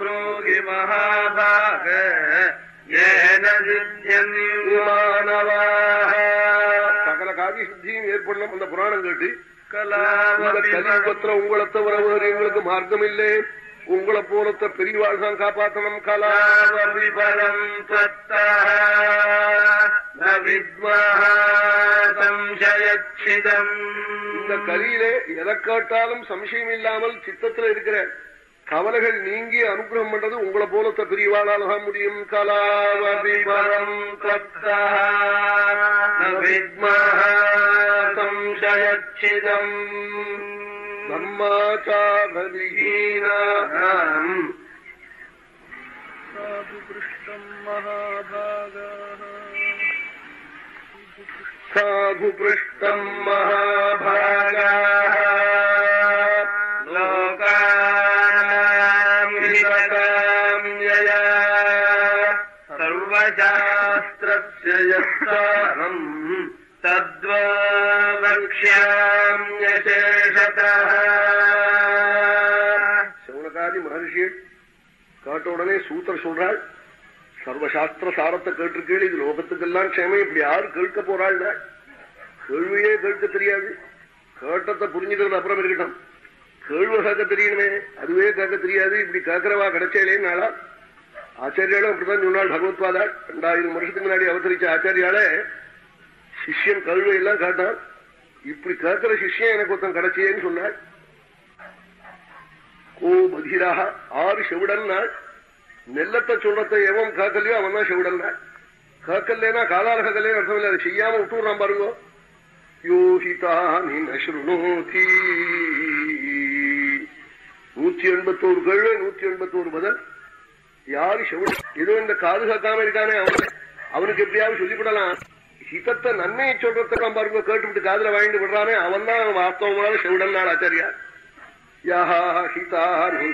ப்ரோகி மகாபாக. ஏன சித்தியும் ஏற்படணும் அந்த புராணம் கேட்டு. கலியுகத்துல உங்களை தவிர வேறு எங்களுக்கு மார்க்கம் இல்லை உங்களை போலத்த பெரியவாள் தான் காப்பாற்றணும் கலா பரம் வித்மஹ சம்சயச்சிதம் இந்த கலியிலே எதை கேட்டாலும் சம்சயம் இல்லாமல் சித்தத்துல இருக்கிற கவலைகள் நீங்கி அனுகிரகம் பண்றது உங்களை போலத்த பெரியவாளால் தான் முடியும். கலாவதி பரம் வித்மஹ சம்சயச்சிதம். தர்மாச்சாரவிஹீனாம் சாது பிருஷ்டம் மகாபாகா சவுனகாதி மகர்ஷிகள் கேட்ட உடனே சூத்திர சொல்றாள். சர்வசாஸ்திர சாரத்தை கேட்டிருக்கீள். இது லோகத்துக்கெல்லாம் க்ஷேமே இப்படி யாரு கேட்க போறாள் கேள்வியே கேட்க தெரியாது. கேட்டத்தை புரிஞ்சுக்கிறது அப்புறம் இருக்கட்டும். கேள்வி கேட்க தெரியணுமே அதுவே கேட்க தெரியாது. இப்படி கேட்கிறவா கிடைச்சேலே நாளா? ஆச்சாரியாலும் அப்படித்தான் சொன்னாள். பகவத்பாதா ரெண்டாயிரம் வருஷத்துக்கு முன்னாடி அவதரிச்ச ஆச்சாரியாலே சிஷ்யன் கல்வியெல்லாம் கேட்டான். இப்படி கேட்கிற சிஷ்யன் எனக்கு ஒருத்தன் கிடைச்சேன்னு சொன்னாள் ஓ மதிராக ஆறு செவிடன் நாள் நெல்லத்தை சொல்றத எவன் காக்கலையோ அவன் தான் செவிடன் நாள் காக்கல்லேனா காலால காக்கலே அர்த்தம் இல்லை அதை செய்யாம விட்டுறான் பாருங்க. யோகிதா நீ நசுனோதி நூத்தி எண்பத்தோரு கேள்வி நூத்தி எண்பத்தோரு பதில். யாரு செவிடன் ஏதோ இந்த காது காக்காம இருக்கானே அவன். அவனுக்கு எப்படியாவது சொல்லிவிடலாம் ஹிதத்தை நன்மையை சொல்றதெல்லாம் பாருங்க கேட்டுவிட்டு காதல வாங்கிட்டு விடுறானே அவன் தான் வாஸ்தவமான செவிடன் நாள் ஆச்சாரியா. யஹிதானி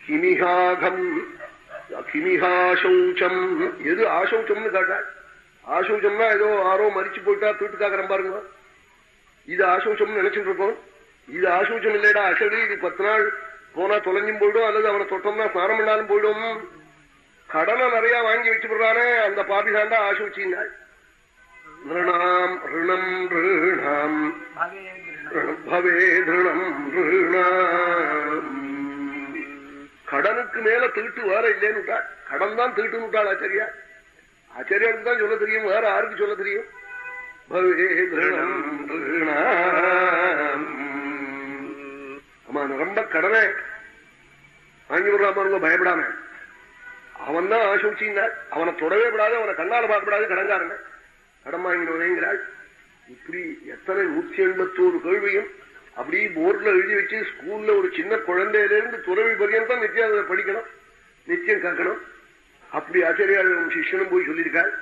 கிமிஹாகம் கிமிஹாசௌச்சம் எது ஆசௌச்சம்னு கேட்டாள் ஆசௌச்சம்னா ஏதோ ஆரோ மறிச்சு போயிட்டா தூட்டு காக்கிறேன் பாருங்க. இது ஆசௌச்சம்னு நினைச்சிட்டு இருக்கோம். இது ஆசௌச்சம் இல்லடா அசடி இது பத்து நாள் போனா தொலைஞ்சும் போயிடும் அல்லது அவனை தொட்டோம்னா ஸ்நானம் பண்ணாலும் போயிடும். கடனை நிறைய வாங்கி வச்சுப்படுறானே அந்த பாபி தாண்டா ஆசை வச்சிருந்தாள் ம் ரிணம் ரிணாம். பவே ரிணம் ரிணாம். கடனுக்கு மேல திருட்டு வேற இல்லைன்னு கடன் தான் திருட்டுன்னு விட்டாள் ஆச்சரியா. ஆச்சரியாருக்கு தான் சொல்ல தெரியும் வேற யாருக்கு சொல்ல தெரியும்? பவே ரிணம் ரிணாம். ஆமா ரொம்ப கடனை வாங்கி விடுறாம பயப்படாம. அவன் தான் ஆசோச்சின்னாள் அவனை தொடவே விடாது அவனை கண்ணால பார்க்கப்படாது கடன்காரன் கடன் வாங்கிடுவதேங்கிறாள் இப்படி எத்தனை நூத்தி எண்பத்தோரு கேள்வியும் அப்படி போர்டில் எழுதி வச்சு ஸ்கூல்ல ஒரு சின்ன குழந்தையிலேருந்து துறவி பரியந்தான் நித்தியம் அதை படிக்கணும் நித்தியம் கேட்கணும். அப்படி ஆச்சரியாளும் சிஷ்யனும் போய் சொல்லியிருக்காள்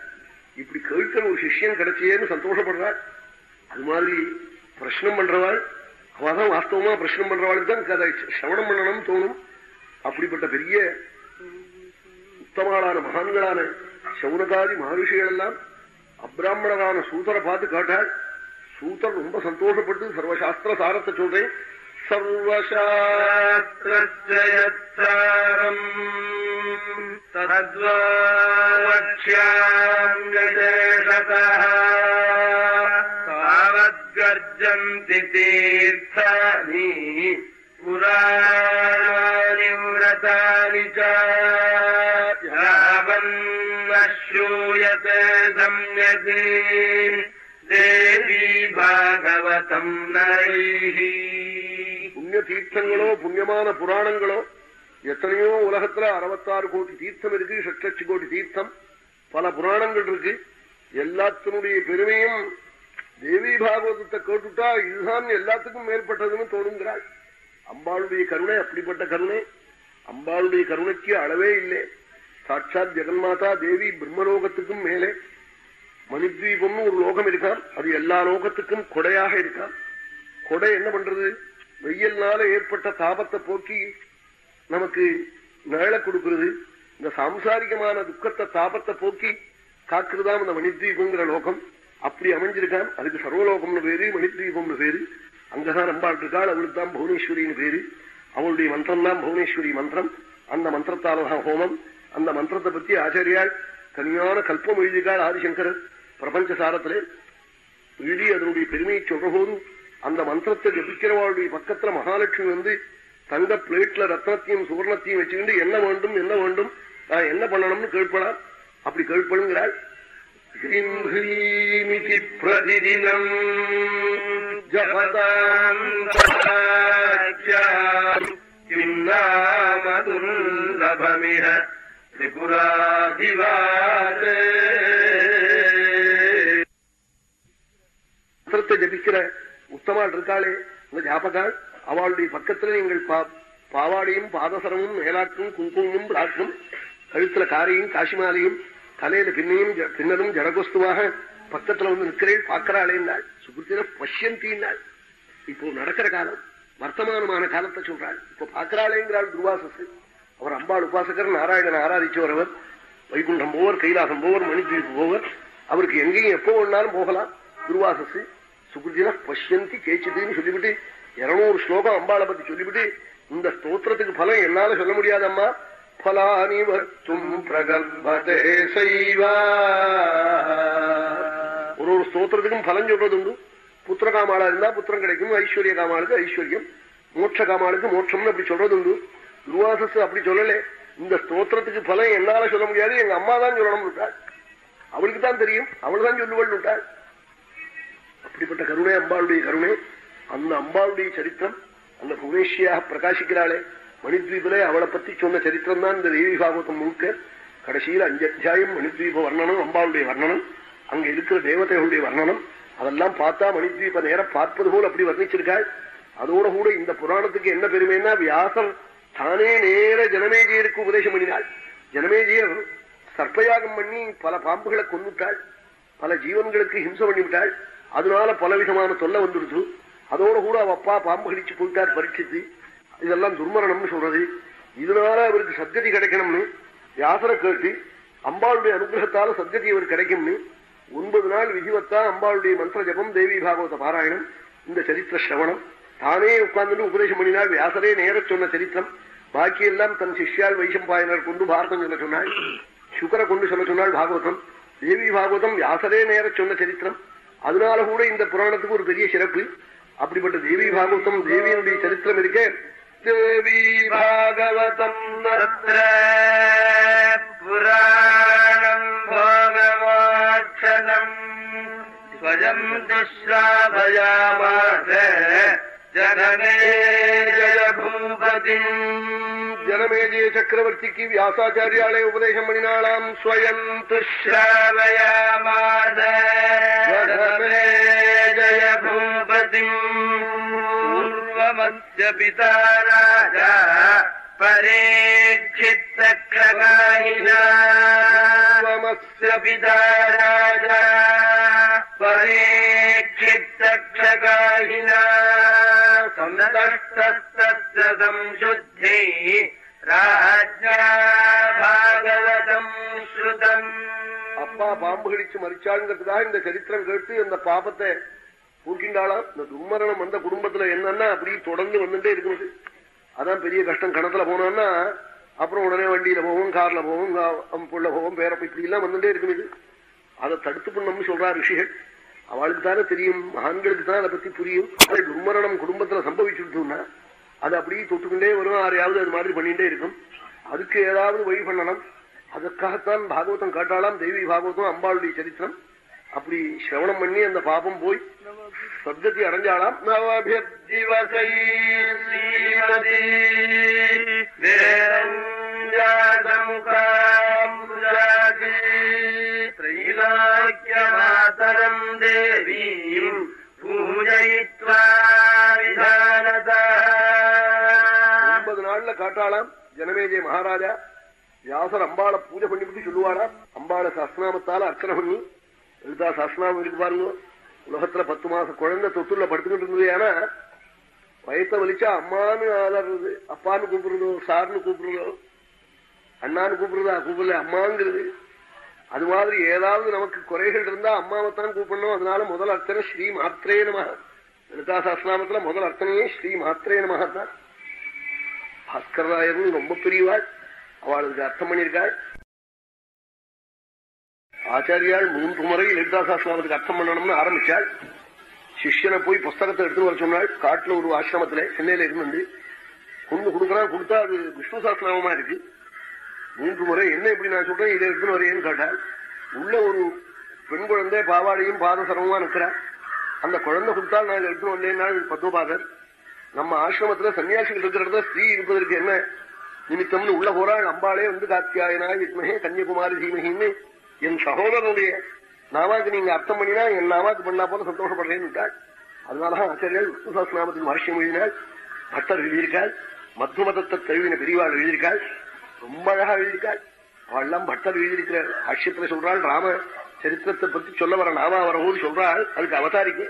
இப்படி கேட்கிற ஒரு சிஷ்யன் கிடைச்சியேன்னு சந்தோஷப்படுறாள் அது மாதிரி பிரச்சனம் பண்றவாள் அவதான் வாஸ்தவமா பிரச்சனம் பண்றவாளுக்கு தான் கதை சிரவணம் பண்ணணும்னு தோணும். அப்படிப்பட்ட பெரிய உத்தமங்களான மகான்களான சௌனகாதி மகரிஷிகள் எல்லாம் அப்ராமணரான சூதரை பார்த்து காட்டாள் சூதர் ரொம்ப சந்தோஷப்பட்டு சர்வசாஸ்திர சாரத்தை சொல்றேன் சர்வசாஸ்திரம் தாவத்கர்ஜந்தி தீர்த்தானி புராணி விரதானி श्रूयते सम्यक् தேவி பாகவதம் நரைஹி புண்ணிய தீர்த்தங்களோ புண்ணியமான புராணங்களோ எத்தனையோ உலகத்துல அறுபத்தாறு கோடி தீர்த்தம் இருக்கு ஷட்லட்சி கோடி தீர்த்தம் பல புராணங்கள் இருக்கு எல்லாத்தினுடைய பெருமையும் தேவி பாகவதத்தை கேட்டுட்டா இதுதான் எல்லாத்துக்கும் மேற்பட்டதுன்னு தோணுங்கிறாள் அம்பாளுடைய கருணை அப்படிப்பட்ட கருணை அம்பாளுடைய கருணைக்கு அளவே இல்லை சாட்சாத் ஜெகன்மாதா தேவி பிரம்மலோகத்துக்கும் மேலே மணித்வீபம்னு ஒரு லோகம் இருக்கான் அது எல்லா லோகத்துக்கும் கொடையாக இருக்கான் கொடை என்ன பண்றது? வெயில்னால ஏற்பட்ட தாபத்தை போக்கி நமக்கு நிழலை கொடுக்கிறது. இந்த சாம்சாரிகமான துக்கத்தை தாபத்தை போக்கி காக்குறதாம் இந்த மணித்வீபங்கிற லோகம். அப்படி அமைஞ்சிருக்கான் அதுக்கு சர்வலோகம்னு பேரு மணித்வீபம்னு பேரு. அங்கதான் நம்பாள் இருக்காள் அவளுக்கு தான் புவனேஸ்வரின்னு பேரு. அவளுடைய மந்திரம் தான் புவனேஸ்வரி மந்திரம். அந்த மந்திரத்தாலதான் ஹோமம். அந்த மந்திரத்தை பத்தி ஆச்சாரியால் தனியான கல்பம் எழுதிக்காள் ஆதிசங்கரர் பிரபஞ்ச சாரத்திலே எழுதி அதனுடைய பெருமையை சொல்ற போது அந்த மந்திரத்தை ஜபிக்கிறவாளுடைய பக்கத்துல மகாலட்சுமி வந்து தங்க பிளேட்ல ரத்னத்தையும் சுவர்ணத்தையும் வச்சுக்கிட்டு என்ன வேண்டும் என்ன வேண்டும் நான் என்ன பண்ணணும்னு கேட்பலாம் அப்படி கேட்பணுங்கிறாள் ஹ்ரீம் ஹ்ரீமிதி பிரதிதினம் ஜபதாம் கிம் திரிபுராதிவாசே ஜபிக்கிற உத்தமாள் இருக்காளே இந்த ஜாபகாள் அவளுடைய பக்கத்துல நீங்கள் பாவாடையும் பாதசரமும் மேலாக்கும் குங்குமமும் ராட்டும் கழுத்துல காரையும் காசிமாலையும் தலையில பின்னையும் பின்னரும் ஜடகோஸ்துவாக பக்கத்துல வந்து நிற்கிறேன் பார்க்கிறாளேன்னாள் சுகுத்தின பஷ்யந்தின்னாள் இப்போ நடக்கிற காலம் வர்த்தமானமான காலத்தை சொல்றாள். இப்ப பார்க்கிறாளேங்கிறாள் துர்வாசஸ் அவர் அம்பாள் உபாசகர் நாராயணன் ஆராதிச்சவர் வைகுண்டம் போவர் கைலாசம் போவர் மணித்வீப்பு போவர். அவருக்கு எங்கேயும் எப்போ வேணாலும் போகலாம். துர்வாசஸ் சுகிருதின பஷ்யந்தி கேச்சிதுன்னு சொல்லிவிட்டு இருநூறு ஸ்லோகம் அம்பாளை பத்தி சொல்லிவிட்டு இந்த ஸ்தோத்திரத்துக்கு பலம் என்னால சொல்ல முடியாதம்மா. பலானி வர்த்தும் பிரகல்பதே செய்வா. ஒரு ஒரு ஸ்தோத்திரத்துக்கும் பலன் சொல்றது உண்டு புத்திர காமாளா இருந்தா புத்திரம் கிடைக்கும் ஐஸ்வர்ய காமாளுக்கு ஐஸ்வர்யம். மோட்ச காமாளுக்கு மோட்சம்னு அப்படி சொல்றது உண்டு துர்வாசஸ் அப்படி சொல்லல. இந்த ஸ்தோத்திரத்துக்கு பலம் என்னால சொல்ல முடியாது. எங்க அம்மா தான் சொல்லணும் விட்டாள் அவளுக்கு தான் தெரியும். அவள் தான் சொல்லுவள் விட்டாள் அப்படிப்பட்ட கருணை அம்பாளுடைய கருணை அந்த அம்பாளுடைய சரித்திரம் அந்த புவனேஷியாக பிரகாசிக்கிறாளே. மணித்வீபிலே அவளை பத்தி சொன்ன சரித்திரம் தான் இந்த தேவி பாகவதம் முழுக்க. கடைசியில் அஞ்சு அத்தியாயம் மணித்வீப வர்ணனம் அம்பாளுடைய வர்ணனம் அங்க இருக்கிற தேவதைகளுடைய வர்ணனம். அதெல்லாம் பார்த்தா மணித்வீப நேரம் பார்ப்பது போல் அப்படி வர்ணிச்சிருக்காள். அதோட கூட இந்த புராணத்துக்கு என்ன பெருமைன்னா வியாசர் தானே நேர ஜனமேஜியருக்கு உபதேசம் பண்ணினாள் ஜனமேஜியர் சர்ப்பயாகம் பண்ணி பல பாம்புகளை கொண்டுட்டாள் பல ஜீவன்களுக்கு ஹிம்சம் பண்ணிவிட்டாள். அதனால பல விதமான தொல்லை வந்துருச்சு அதோட கூட அவ அப்பா பாம்பு கடிச்சு போயிட்டார் பரீட்சித்து. இதெல்லாம் துர்மரணம்னு சொல்றது. இதனால அவருக்கு சத்கதி கிடைக்கணும்னு வியாசரை கேட்டு அம்பாளுடைய அனுகிரகத்தால சத்கதி அவர் கிடைக்கும்னு ஒன்பது நாள் விதிவத்தா அம்பாளுடைய மந்திர ஜபம் தேவி பாகவத பாராயணம் இந்த சரித்திர சிரவணம் தானே உட்கார்ந்து உபதேசம் பண்ணினாள் வியாசரே நேர சொன்ன சரித்திரம். பாக்கி எல்லாம் தன் சிஷ்யால் வைசம்பாயனர் கொண்டு பாரதம் சொல்ல சொன்னாள். சுக்கரை கொண்டு சொல்ல சொன்னாள் பாகவதம். தேவி பாகவதம் வியாசரே நேர சொன்ன சரித்திரம். அதனால கூட இந்த புராணத்துக்கு ஒரு பெரிய சிறப்பு. அப்படிப்பட்ட தேவி பாகவதம் தேவியனுடைய சரித்திரம் இருக்கே தேவி பாகவதம் புராணம் போகமோட்சதம் ஸ்வயம் துஷ்ராபயாமாச ஜனமே ஜய பூபதி ஜனமேஜய சக்கரவர்த்திக்கு வியாசாச்சாரியாலே உபதேசம் பண்ணினாளாம் ஸ்வயம் துஷ்ராபயாமாச ஜனமே ஜய பூபதி பூர்வமஸ்ய பிதா ராஜா परीक्षित्तक्षगाहिनामस्य पिता राजा परीक्षित्तक्षगाहिना सन्तस्तस्तस्य संशुद्धिः राज्ञा भागवतम् श्रुतम् அப்பா பாம்பு கடிச்சு மறிச்சாங்கிறதுக்காக இந்த சரித்திரம் கேட்டு அந்த பாபத்தை தூக்கிண்டாளாம் இந்த துர்மரணம் வந்த குடும்பத்துல என்னன்னா அப்படி தொடர்ந்து வந்துட்டே இருக்குது அதான் பெரிய கஷ்டம். கணத்துல போனோம்னா அப்புறம் உடனே வண்டியில போவோம் கார்ல போவோம் புள்ள போவோம் பேரப்ப இப்படி எல்லாம் வந்துட்டே இது. அதை தடுத்து பண்ணணும்னு சொல்றா ரிஷிகள். அவளுக்கு தானே தெரியும் மகான்களுக்கு தான் அதை பத்தி புரியும். அது துர்மரணம் குடும்பத்துல சம்பவிச்சுட்டுனா அது அப்படியே தொட்டுக்கொண்டே வரும். யாரையாவது அது மாதிரி பண்ணிட்டே இருக்கும். அதுக்கு ஏதாவது வழி பண்ணணும் அதற்காகத்தான் பாகவதம் காட்டாலாம் தேவி பாகவதம் அம்பாளுடைய சரித்திரம். அப்படி சிரவணம் பண்ணி அந்த பாபம் போய் சப்தத்தை அடைஞ்சாலாம் ைலாக்கியமாதரம் தேவீம் பூஜயித்வா ஒன்பது நாள்ல காட்டாளாம். ஜனமேஜய மகாராஜா. வியாசர் அம்பாளை பூஜை பண்ணிவிட்டு சொல்லுவாராம் அம்பாளை சஸ்நாமத்தால அர்ச்சனை பண்ணி லலிதா சாஸ்திரம் இருக்கு பாருங்க. உலகத்துல பத்து மாச குழந்தை தொத்துள்ள படுத்துக்கிட்டு இருந்தது ஏன்னா வயத்தை வலிச்சா அம்மான்னு ஆதறது அப்பான்னு கூப்பிடுறதோ சார்னு கூப்பிடுறதோ அண்ணான்னு கூப்பிடுறதா கூப்பிடல அம்மாங்கிறது. அது மாதிரி ஏதாவது நமக்கு குறைகள் இருந்தா அம்மாவைத்தான் கூப்பிடணும். அதனால முதல் அர்த்தனை ஸ்ரீ மாத்திரே நமக லலிதா சாஸ்திராமத்துல முதல் அர்த்தனையே ஸ்ரீ மாத்திரே நமகத்தான் பாஸ்கரராயர்னு ரொம்ப பெரியவாள். அவளுக்கு அர்த்தம் பண்ணியிருக்காள். ஆச்சாரியால் மூன்று முறை லலிதா சாஸ்திரத்துக்கு அர்த்தம் பண்ணணும்னு ஆரம்பிச்சாள் சிஷ்யனை போய் புஸ்தகத்தை எடுத்து வர சொன்னாள் காட்டுல ஒரு ஆசிரமத்துல சென்னையில இருந்து கொண்டு கொடுக்கறா கொடுத்தா அது விஷ்ணு சாஸ்திரமா இருக்கு. மூன்று முறை என்ன இப்படி நான் சொல்றேன் இதை எடுத்துன்னு வரையன்னு கேட்டாள் உள்ள ஒரு பெண் குழந்தை பாவாடையும் பாதசரமுமா இருக்கிறா அந்த குழந்தை கொடுத்தால் நான் எடுத்துன்னு வந்தேன் பத்மபாதர். நம்ம ஆசிரமத்துல சன்னியாசிகள் இருக்கிறத ஸ்ரீ ஸ்திரீ இருப்பதற்கு என்ன நிமித்தம்னு உள்ள போறாள். அம்பாளே வந்து காத்தியாயனா வித்மகே கன்னியகுமாரி தீமகின்னு என் சகோதரனுடைய நாமாக்கு நீங்க அர்த்தம் பண்ணினா என் நாமாக்கு பண்ணா போல சந்தோஷப்படுறேன்னு விட்டாள் அதனாலதான் ஆச்சாரியால் விஷ்ணு சாஸ்திரநாமத்துக்கு வருஷம் எழுதினாள் பக்தர் எழுதியிருக்காள் மத்து மதத்தை தழுவின பெரியவாள் எழுதியிருக்காள் ரொம்ப அழகா எழுதியிருக்காள் அவெல்லாம் பக்தர் எழுதியிருக்கிற ஹர்ஷத்துல சொல்றாள் ராம சரித்திரத்தை பத்தி சொல்ல வர நாமா வரவோடு சொல்றாள். அதுக்கு அவதாரிக்கு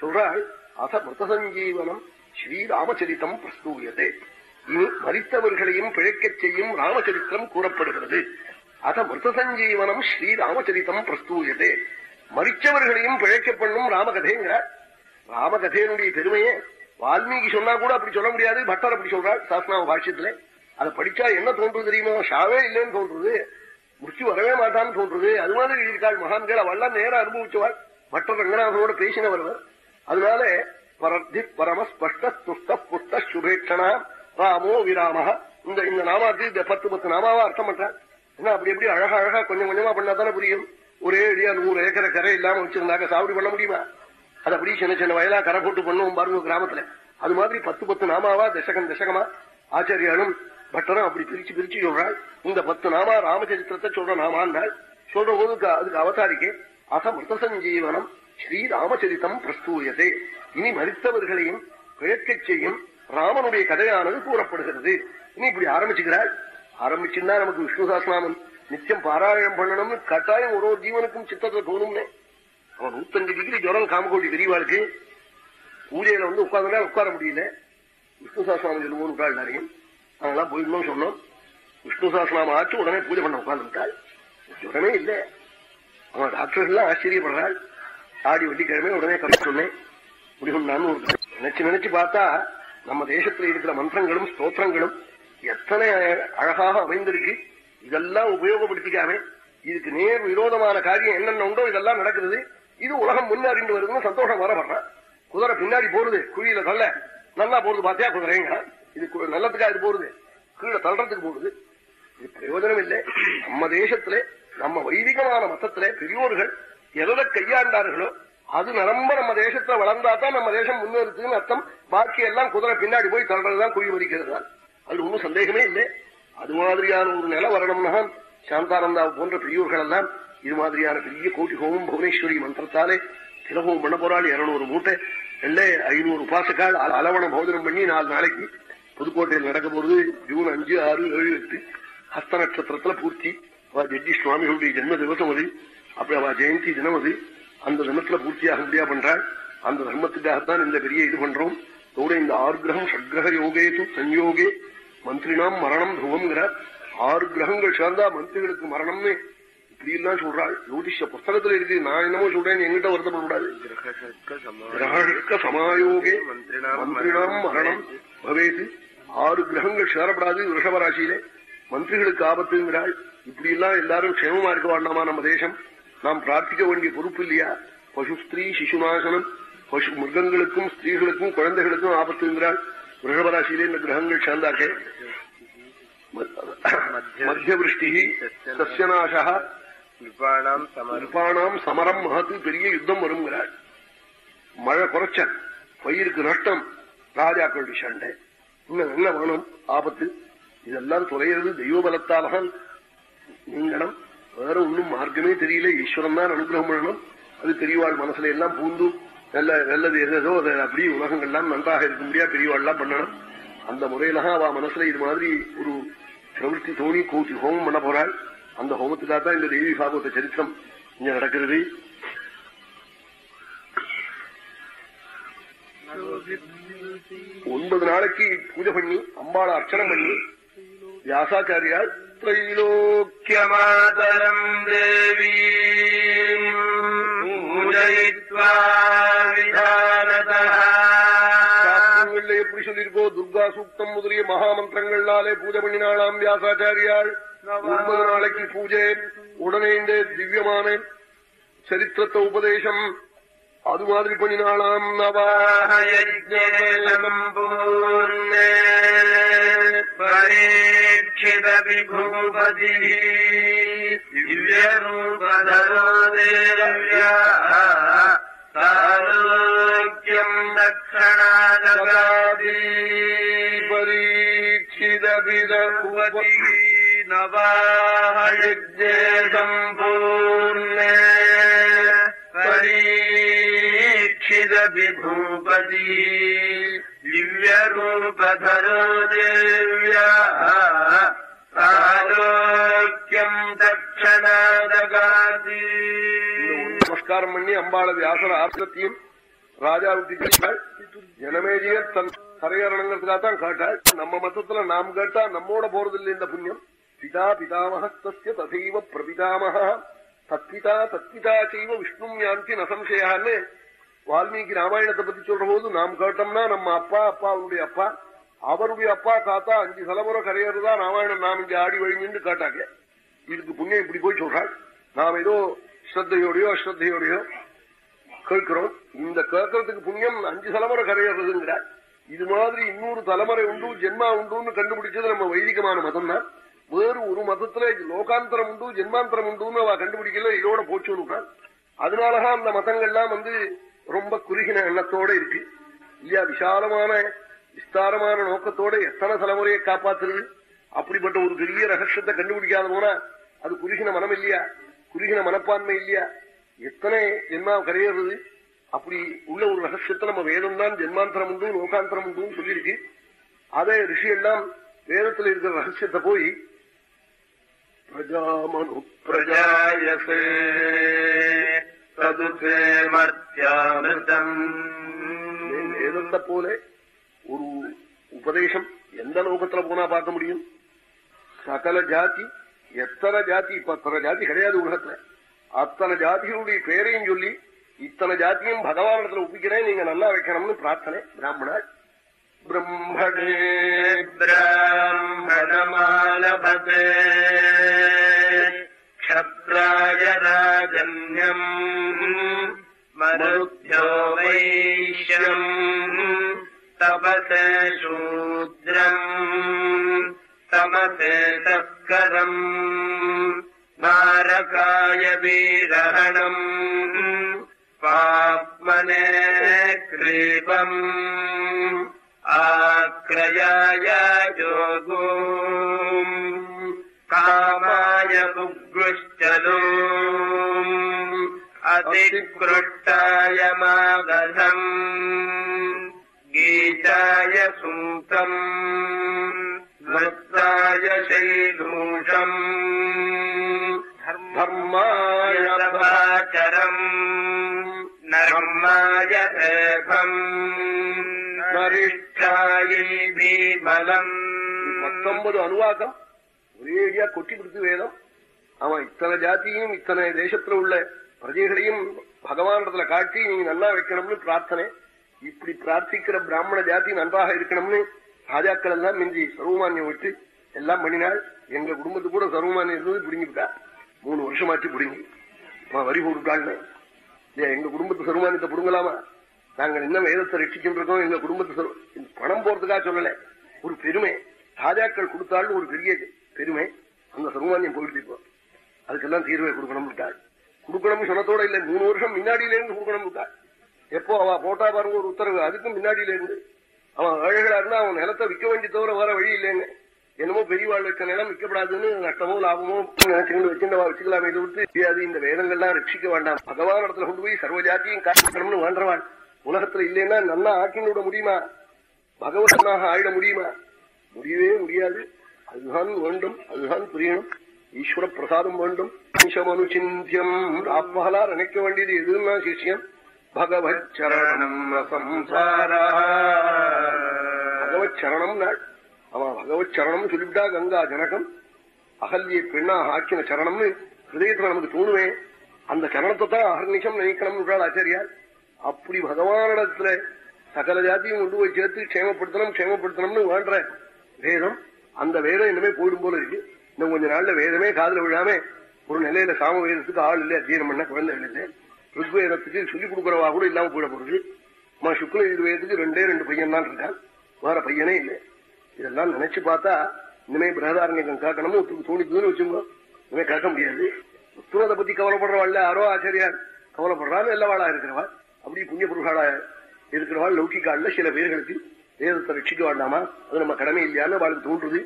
சொல்றாள் அச மிருத சஞ்சீவனம் ஸ்ரீராமச்சரித்தம் பிரஸ்தூயதே. இனி மறித்தவர்களையும் பிழைக்கச் செய்யும் ராமச்சரித்திரம் கூறப்படுகிறது. அத மிருத சஞ்சீவனம் ஸ்ரீராமச்சரித்தம் பிரஸ்தூயதே. மறிச்சவர்களையும் பிழைக்க பண்ணும் ராமகதைங்கிறார் ராமகதையினுடைய பெருமையே. வால்மீகி சொன்னா கூட அப்படி சொல்ல முடியாது. பட்டர் அப்படி சொல்றார் சாஸ்திராம பாஷ்யத்துல. அதை படிச்சா என்ன தோன்றுது தெரியுமா? ஷாவே இல்லைன்னு தோன்றுது. முடிச்சு வரவே மாட்டான்னு தோன்றுது. அது மாதிரி எழுதியிருக்காள் மகான்கள். அவெல்லாம் நேரம் அனுபவிச்சவாள். பட்டர் ரங்கநாதனோட பேசினவர் அதனால பரத்தி பரம ஸ்பஷ்ட துஷ்ட புஷ்ட சுபேட்சணா. ராமோ விராம இந்த இந்த நாமாக்கு பத்து பத்து நாமாவா அர்த்தம் பண்றான் என்ன அப்படி எப்படி அழகா அழகா கொஞ்சம் கொஞ்சமா பண்ணா தானே புரியும்? ஒரே அடியா நூறு ஏக்கரை கரை இல்லாம வச்சிருந்தாக்க சாவடி பண்ண முடியுமா? அது அப்படி சின்ன சின்ன வயலா கரை போட்டு பண்ணுவோம் பாருங்க கிராமத்துல. அது மாதிரி பத்து பத்து நாமாவா தசகம் தசகமா ஆச்சாரியாலும் பட்டரும் அப்படி பிரிச்சு பிரிச்சு சொல்றாள். இந்த பத்து நாமா ராமச்சரித்திரத்தை சொல்ற நாமான்னாள் சொல்ற போது அதுக்கு அவதாரிக்கே அசமிருத சஞ்சீவனம் ஸ்ரீ ராமச்சரித்தம் பிரஸ்தூயதே. இனி மறித்தவர்களையும் பிழைக்கச் செய்யும் ராமனுடைய கதையானது கூறப்படுகிறது. இனி இப்படி ஆரம்பிச்சுக்கிறாள். ஆரம்பிச்சுன்னா நமக்கு விஷ்ணு சாஸ்திராமன் நித்தியம் பாராயணம் பண்ணணும்னு கட்டாயம் ஒரு ஒரு ஜீவனுக்கும் சித்தத்தை தோணும்னே. அவன் நூத்தஞ்சு டிகிரி ஜுரம் காமகோட்டி பெரியவாளுக்கு. பூஜையில வந்து உட்கார்ந்தா உட்கார முடியல. விஷ்ணு சாஸ்திராமன் சொல்லுவோம் உட்காண்டாரையும் நாங்கெல்லாம் போயிருந்தோம் சொன்னோம். விஷ்ணு சாஸ்திராம ஆச்சு உடனே பூஜை பண்ண உட்கார்ந்துட்டாள். ஜுரமே இல்லை. அவன் டாக்டர்கள்லாம் ஆச்சரியப்படுறாள். ஆடி வெள்ளிக்கிழமை உடனே கரெக்ட் சொன்னேன். முடிவுண்டான்னு ஒரு நினைச்சு நினைச்சு பார்த்தா நம்ம தேசத்துல இருக்கிற மந்திரங்களும் ஸ்தோத்திரங்களும் எத்தனை அழகாக அமைந்திருக்கு. இதெல்லாம் உபயோகப்படுத்திக்காம இதுக்கு நேர் விரோதமான காரியம் என்னென்ன உண்டோ இதெல்லாம் நடக்குது. இது உலகம் முன்னறிந்து வருதுன்னு சந்தோஷம் வரப்படுறான் குதிரை பின்னாடி போறது குழியில தள்ள. நல்லா போறது பாத்தியா குதிரைங்க? இது நல்லதுக்கா இது போறது? கீழே தள்ளுறதுக்கு போடுது இது பிரயோஜனம் இல்லை. நம்ம தேசத்துல நம்ம வைதிகமான மதத்துல பெரியோர்கள் எதை கையாண்டார்களோ அது நிரம்ப நம்ம தேசத்துல வளர்ந்தா தான் நம்ம தேசம் முன்னேறுதுன்னு அர்த்தம். பாக்கி எல்லாம் குதிரை பின்னாடி போய் தள்ளுறதுதான் குழி மறிக்கிறது தான் அது ஒன்றும் சந்தேகமே இல்லை. அது மாதிரியான ஒரு நிலை வரணும்னா சாந்தானந்தா போன்ற பெரியோர்கள் எல்லாம் இது மாதிரியான பெரிய கோட்டி ஹோமம் புவனேஸ்வரி மந்திரத்தாலே திலகோம் பண்ண போராள் இருநூறு மூட்டை இல்லை ஐநூறு உபாசக்கால் அளவண போதனம் பண்ணி நாலு நாளைக்கு புதுக்கோட்டையில் நடக்க போறது ஜூன் அஞ்சு ஆறு ஏழு எட்டு. ஹஸ்த நட்சத்திரத்துல பூர்த்தி. ஜெட்டி சுவாமிகளுடைய ஜென்ம திவசம் அது. அப்படி அவ ஜெயந்தி தினம் அது. அந்த தினத்துல பூர்த்தியாக முடியா பண்றாள். அந்த தர்மத்துக்காகத்தான் இந்த பெரிய இது பண்றோம். இதோட இந்த ஆர்கிரகம் சட்கிரக யோகேது சன்யோகே மந்திரினாம் மரணம் துவம்ங்கிற ஆறு கிரகங்கள் சேர்ந்தா மந்திரிகளுக்கு மரணம்னு இப்படி எல்லாம் சொல்றாள். ஜோதிஷ புஸ்தகத்துல இருக்கு நான் என்னமோ சொல்றேன் எங்கிட்ட வருத்தப்படக்கூடாது. கிரக சமாயோகே மந்திரினாம் மரணம். பவேது. ஆறு கிரகங்கள் சேரப்படாது ரிஷபராசியிலே மந்திரிகளுக்கு ஆபத்துங்கிறாள். இப்படி எல்லாம் எல்லாரும் க்ஷேமமா இருக்க வேண்டாமா நம்ம தேசம்? நாம் பிரார்த்திக்க வேண்டிய பொறுப்பு இல்லையா? பசு ஸ்திரீ சிசுநாசனம் பசு மிருகங்களுக்கும் ஸ்திரீகளுக்கும் குழந்தைகளுக்கும் ஆபத்துங்கிறாள் ரிஷபராசியிலே இந்த கிரகங்கள் சேர்ந்தாக்கே மத்தியவிருஷ்டி சசியநாசா நிருப்பானாம் சமரம். மகத்து பெரிய யுத்தம் வருங்கிறாள் மழை குறைச்ச பயிருக்கு நஷ்டம் ராஜாக்களுடைய சண்டை. இன்னும் என்ன வேணும் ஆபத்து. இதெல்லாம் துறையிறது தெய்வ பலத்தால்தான் நீங்கணும். வேற ஒன்றும் மார்க்கமே தெரியல ஈஸ்வரன் தான் அனுகிரகம் பண்ணணும். அது பெரியவாள் மனசுல எல்லாம் பூந்து நல்ல நல்லது எதோ அதை அப்படி உலகங்கள்லாம் நன்றாக இருக்க முடியா பெரியவாள்லாம் பண்ணணும். அந்த முறையில அவ மனசுல இது மாதிரி ஒரு பிரவருத்தி தோணி கூட்டி ஹோமம் பண்ண போறாள். அந்த ஹோமத்துக்காக தான் இந்த தேவி பாகவத சரித்திரம் இங்க நடக்கிறது. ஒன்பது நாளைக்கு பூஜை பண்ணி அம்பாளை அர்ச்சனை பண்ணி வியாசாச்சாரியால் त्रैलोक्यमातरम् देवी पूजयित्वा विधानतः சாஸ்திரங்கள்ல எப்படி சொல்லியிருக்கோ துர்கா சூக்தம் முதலிய மகாமந்திரங்கள்னாலே பூஜை பண்ணினாளாம் வியாசாச்சாரியாள் ஒன்பது நாளைக்கு பூஜை உடனே இந்த திவ்யமான சரித்திரத்தை உபதேசம் அது மாதிரி பண்ணினாலாம் பரேட்சிதூபதி திவ்யூபதரோ தேவ்யா சாரோக்கியம் தட்சணாதகாதி பரீட்சிதூபதி நவாஹயஜே சம்பூர்ண नवाः यज्ञे सम्पूर्णे परीक्षितविभूपति दिव्यरूपधरो देव्या सालोक्यम् दक्षणादगाति நமஸ்காரம் பண்ணி அம்பாள வியாசர ஆசிரத்தையும் ராஜாவுக்கு கேட்டாள் ஜனமேஜியர் தன் கரையறணுங்கிறதுக்காகத்தான் கேட்டாள் நம்ம மதத்துல நாம் கேட்டா நம்மோட போறதில்லை இந்த புண்ணியம் பிதா பிதாமகஸ்திய ததைவ பிரபிதாமக தத்விதா தத்விதா செய்வ விஷ்ணு யாந்தி நசம்சயான்னு வால்மீகி ராமாயணத்தை பத்தி சொல்ற போது நாம் கேட்டோம்னா நம்ம அப்பா அப்பா அவருடைய அப்பா அவருடைய அப்பா தாத்தா அஞ்சு தலைமுறை கரையறதா ராமாயணம் நாம் இங்க ஆடி வழிஞ்சுன்னு கேட்டாங்க. இதுக்கு புண்ணியம் இப்படி போய் சொல்றாள். நாம் ஏதோ ஸ்ரத்தையோடையோ அஸ்ரத்தையோடையோ கேட்கிறோம். இந்த கேட்கறதுக்கு புண்ணியம் அஞ்சு தலைமுறை கரையறதுங்கிற இது மாதிரி இன்னொரு தலைமுறை உண்டு ஜென்மா உண்டுன்னு கண்டுபிடிச்சது நம்ம வைதிகமான மதம் தான் வேறு ஒரு மதத்துல லோகாந்தரம் உண்டு ஜென்மாந்தரம் உண்டுன்னு அவ கண்டுபிடிக்கல இதோட போச்சுன்னு அதனாலதான் அந்த மதங்கள்லாம் வந்து ரொம்ப குறுகின எண்ணத்தோட இருக்கு. இல்லையா விசாலமான விஸ்தாரமான நோக்கத்தோட எத்தனை தலைமுறையை காப்பாத்துறது? அப்படிப்பட்ட ஒரு பெரிய ரகசியத்தை கண்டுபிடிக்காத போனா அது குறுகின மனம் இல்லையா? குறுகின மனப்பான்மை இல்லையா? எத்தனை ஜென்மா கரையிறது? அப்படி உள்ள ஒரு ரகசியத்தை நம்ம வேதம் தான் ஜென்மாந்தரம் உண்டு லோகாந்தரம் உண்டு சொல்லியிருக்கு. அதே ரிஷி எல்லாம் வேதத்துல இருக்கிற ரகசியத்தை போய் பிரஜாமனு प्रजायसे तदुते मर्त्यामृतम् வேதத்தை போல ஒரு உபதேசம் எந்த லோகத்துல போனா பார்க்க முடியும் சகல ஜாதி எத்தனை ஜாதி இப்ப அத்தனை ஜாதி கிடையாது உலகத்துல அத்தனை ஜாதிகளுடைய பேரையும் சொல்லி இத்தனை ஜாதியும் பகவானிடத்துல ஒப்பிக்கிறேன் நீங்க நல்லா வைக்கணும்னு பிரார்த்தனை பிராமணர் ब्रह्मणे ब्राह्मणमालभते। क्षत्राय राजन्यम् मनुग्भ्यो वैश्यम् तपसे शूद्रम् तमसे समसम् नारकाय वीरहणम् पाप्मने क्रीपम् आक्रयाय योगो कामाय कुग्रुश्चलो अतिकृष्टाय मागधम् गीताय सूतम् பத்தொன்பது அணுவாக்கம் ஒரேடியா கொட்டி கொடுத்து வேதம். அவன் இத்தனை ஜாத்தியும் இத்தனை தேசத்துல உள்ள பிரஜைகளையும் பகவானிடத்துல காட்டி நீங்க நல்லா வைக்கணும்னு பிரார்த்தனை. இப்படி பிரார்த்திக்கிற பிராமண ஜாதி நன்றாக இருக்கணும்னு ராஜாக்கள் எல்லாம் மிஞ்சி சர்வமானியம் விட்டு எல்லாம் பண்ணினாள் எங்க குடும்பத்துக்கு கூட சர்வமானியம் இருந்தது பிடிங்கிவிட்டா. மூணு வருஷமாச்சு பிடிங்கி. வரி போட்டுட்டாள்னு. எங்க குடும்பத்து சர்வமானியத்தை பிடுங்கலாமா? நாங்கள் இன்னும் வேதத்தை ரட்சிச்சுட்டு இருக்கோம் எங்க குடும்பத்து பணம் போறதுக்காக சொல்லலை. ஒரு பெருமை. ராஜாக்கள் கொடுத்தாலும் ஒரு பெரிய பெருமை. அந்த சர்வமானியம் போயிட்டு இப்போ. அதுக்கெல்லாம் தீர்வை கொடுக்கணும் விட்டாள் கொடுக்கணும்னு சொன்னதோட இல்ல மூணு வருஷம் முன்னாடியில இருந்து கொடுக்கணும் விட்டாள் எப்போ அவ போட்டா பாருங்க ஒரு உத்தரவு. அதுக்கும் முன்னாடியில இருந்து அவன் ஏழைகளா இருந்தா அவன் நிலத்தை விற்க வேண்டி தவிர வர வழி இல்லைன்னு என்னமோ பெரியவாள் வச்ச நிலம் விற்கப்படாதுன்னு நஷ்டமோ லாபமோ நினைச்சுக்கிட்டு வச்சுருந்தவா வச்சுக்கலாமே விட்டு. அது இந்த வேதங்கள்லாம் ரட்சிக்க வேண்டாம். பகவான் இடத்துல கொண்டு போய் சர்வ ஜாத்தியும் காட்டணும்னு வேண்டவாள் உலகத்துல இல்லைன்னா நல்லா ஆக்கின்னு விட முடியுமா? பகவதனாக ஆயிட முடியுமா? முடியவே முடியாது. அதுதான் வேண்டும் அதுதான் புரியணும். ஈஸ்வர பிரசாதம் வேண்டும். மனுச்சிந்தியம் ஆத்மகலா நினைக்க வேண்டியது எதுன்னா சிஷ்யம்? பகவத் சரணம் பகவத் சரணம் நாள் அவன் பகவத் சரணம் சொல்லிவிட்டா கங்கா ஜனகம். அகல்யை பெண்ணா ஆக்கின சரணம்னு ஹிருதயத்துல நமக்கு தோணுவேன் அந்த சரணத்தை தான் அகர்நிஷம் நினைக்கணும் ஆச்சாரியார். அப்படி பகவானிடத்துல சகல ஜாத்தியும் கொண்டு போய் சேர்த்து க்ஷேமப்படுத்தணும் க்ஷேமப்படுத்தணும்னு வேண்ட வேதம் அந்த வேதம் இனிமே போயிடும் போல இருக்கு. இன்னும் கொஞ்ச நாள்ல வேதமே காதல விழாம ஒரு நிலையில சாம வேதத்துக்கு ஆள் இல்லை அத்தியனம் பண்ண குழந்தைகளுக்கு இல்லை ருக்வேதத்துக்கு சொல்லிக் கொடுக்குறவா கூட இல்லாம போயிட போறது நம்ம சுக்ல வேதத்துக்கு ரெண்டே ரெண்டு பையன் தான் இருக்கான். வேற பையனே இல்லை. இதெல்லாம் நினைச்சு பார்த்தா இனிமே பிரகதாரண்யம் காக்கணும் ஒருத்தருக்கு தோணிக்குதுன்னு வச்சுக்கோ இனிமே கேட்க முடியாது. உத்துவதை பத்தி கவலைப்படுறவாள் யாரோ ஆச்சரியார். கவலைப்படுறாரு எல்லாவாளா இருக்கிறவா? அப்படி புண்ணிய புருஷாளா இருக்கிறவாள் லௌகிக்காள்ல சில பேர்களுக்கு வேதத்தை ரட்சிக்க வேண்டாமா அது நம்ம கடமை இல்லையான்னு அவளுக்கு தோன்றுது.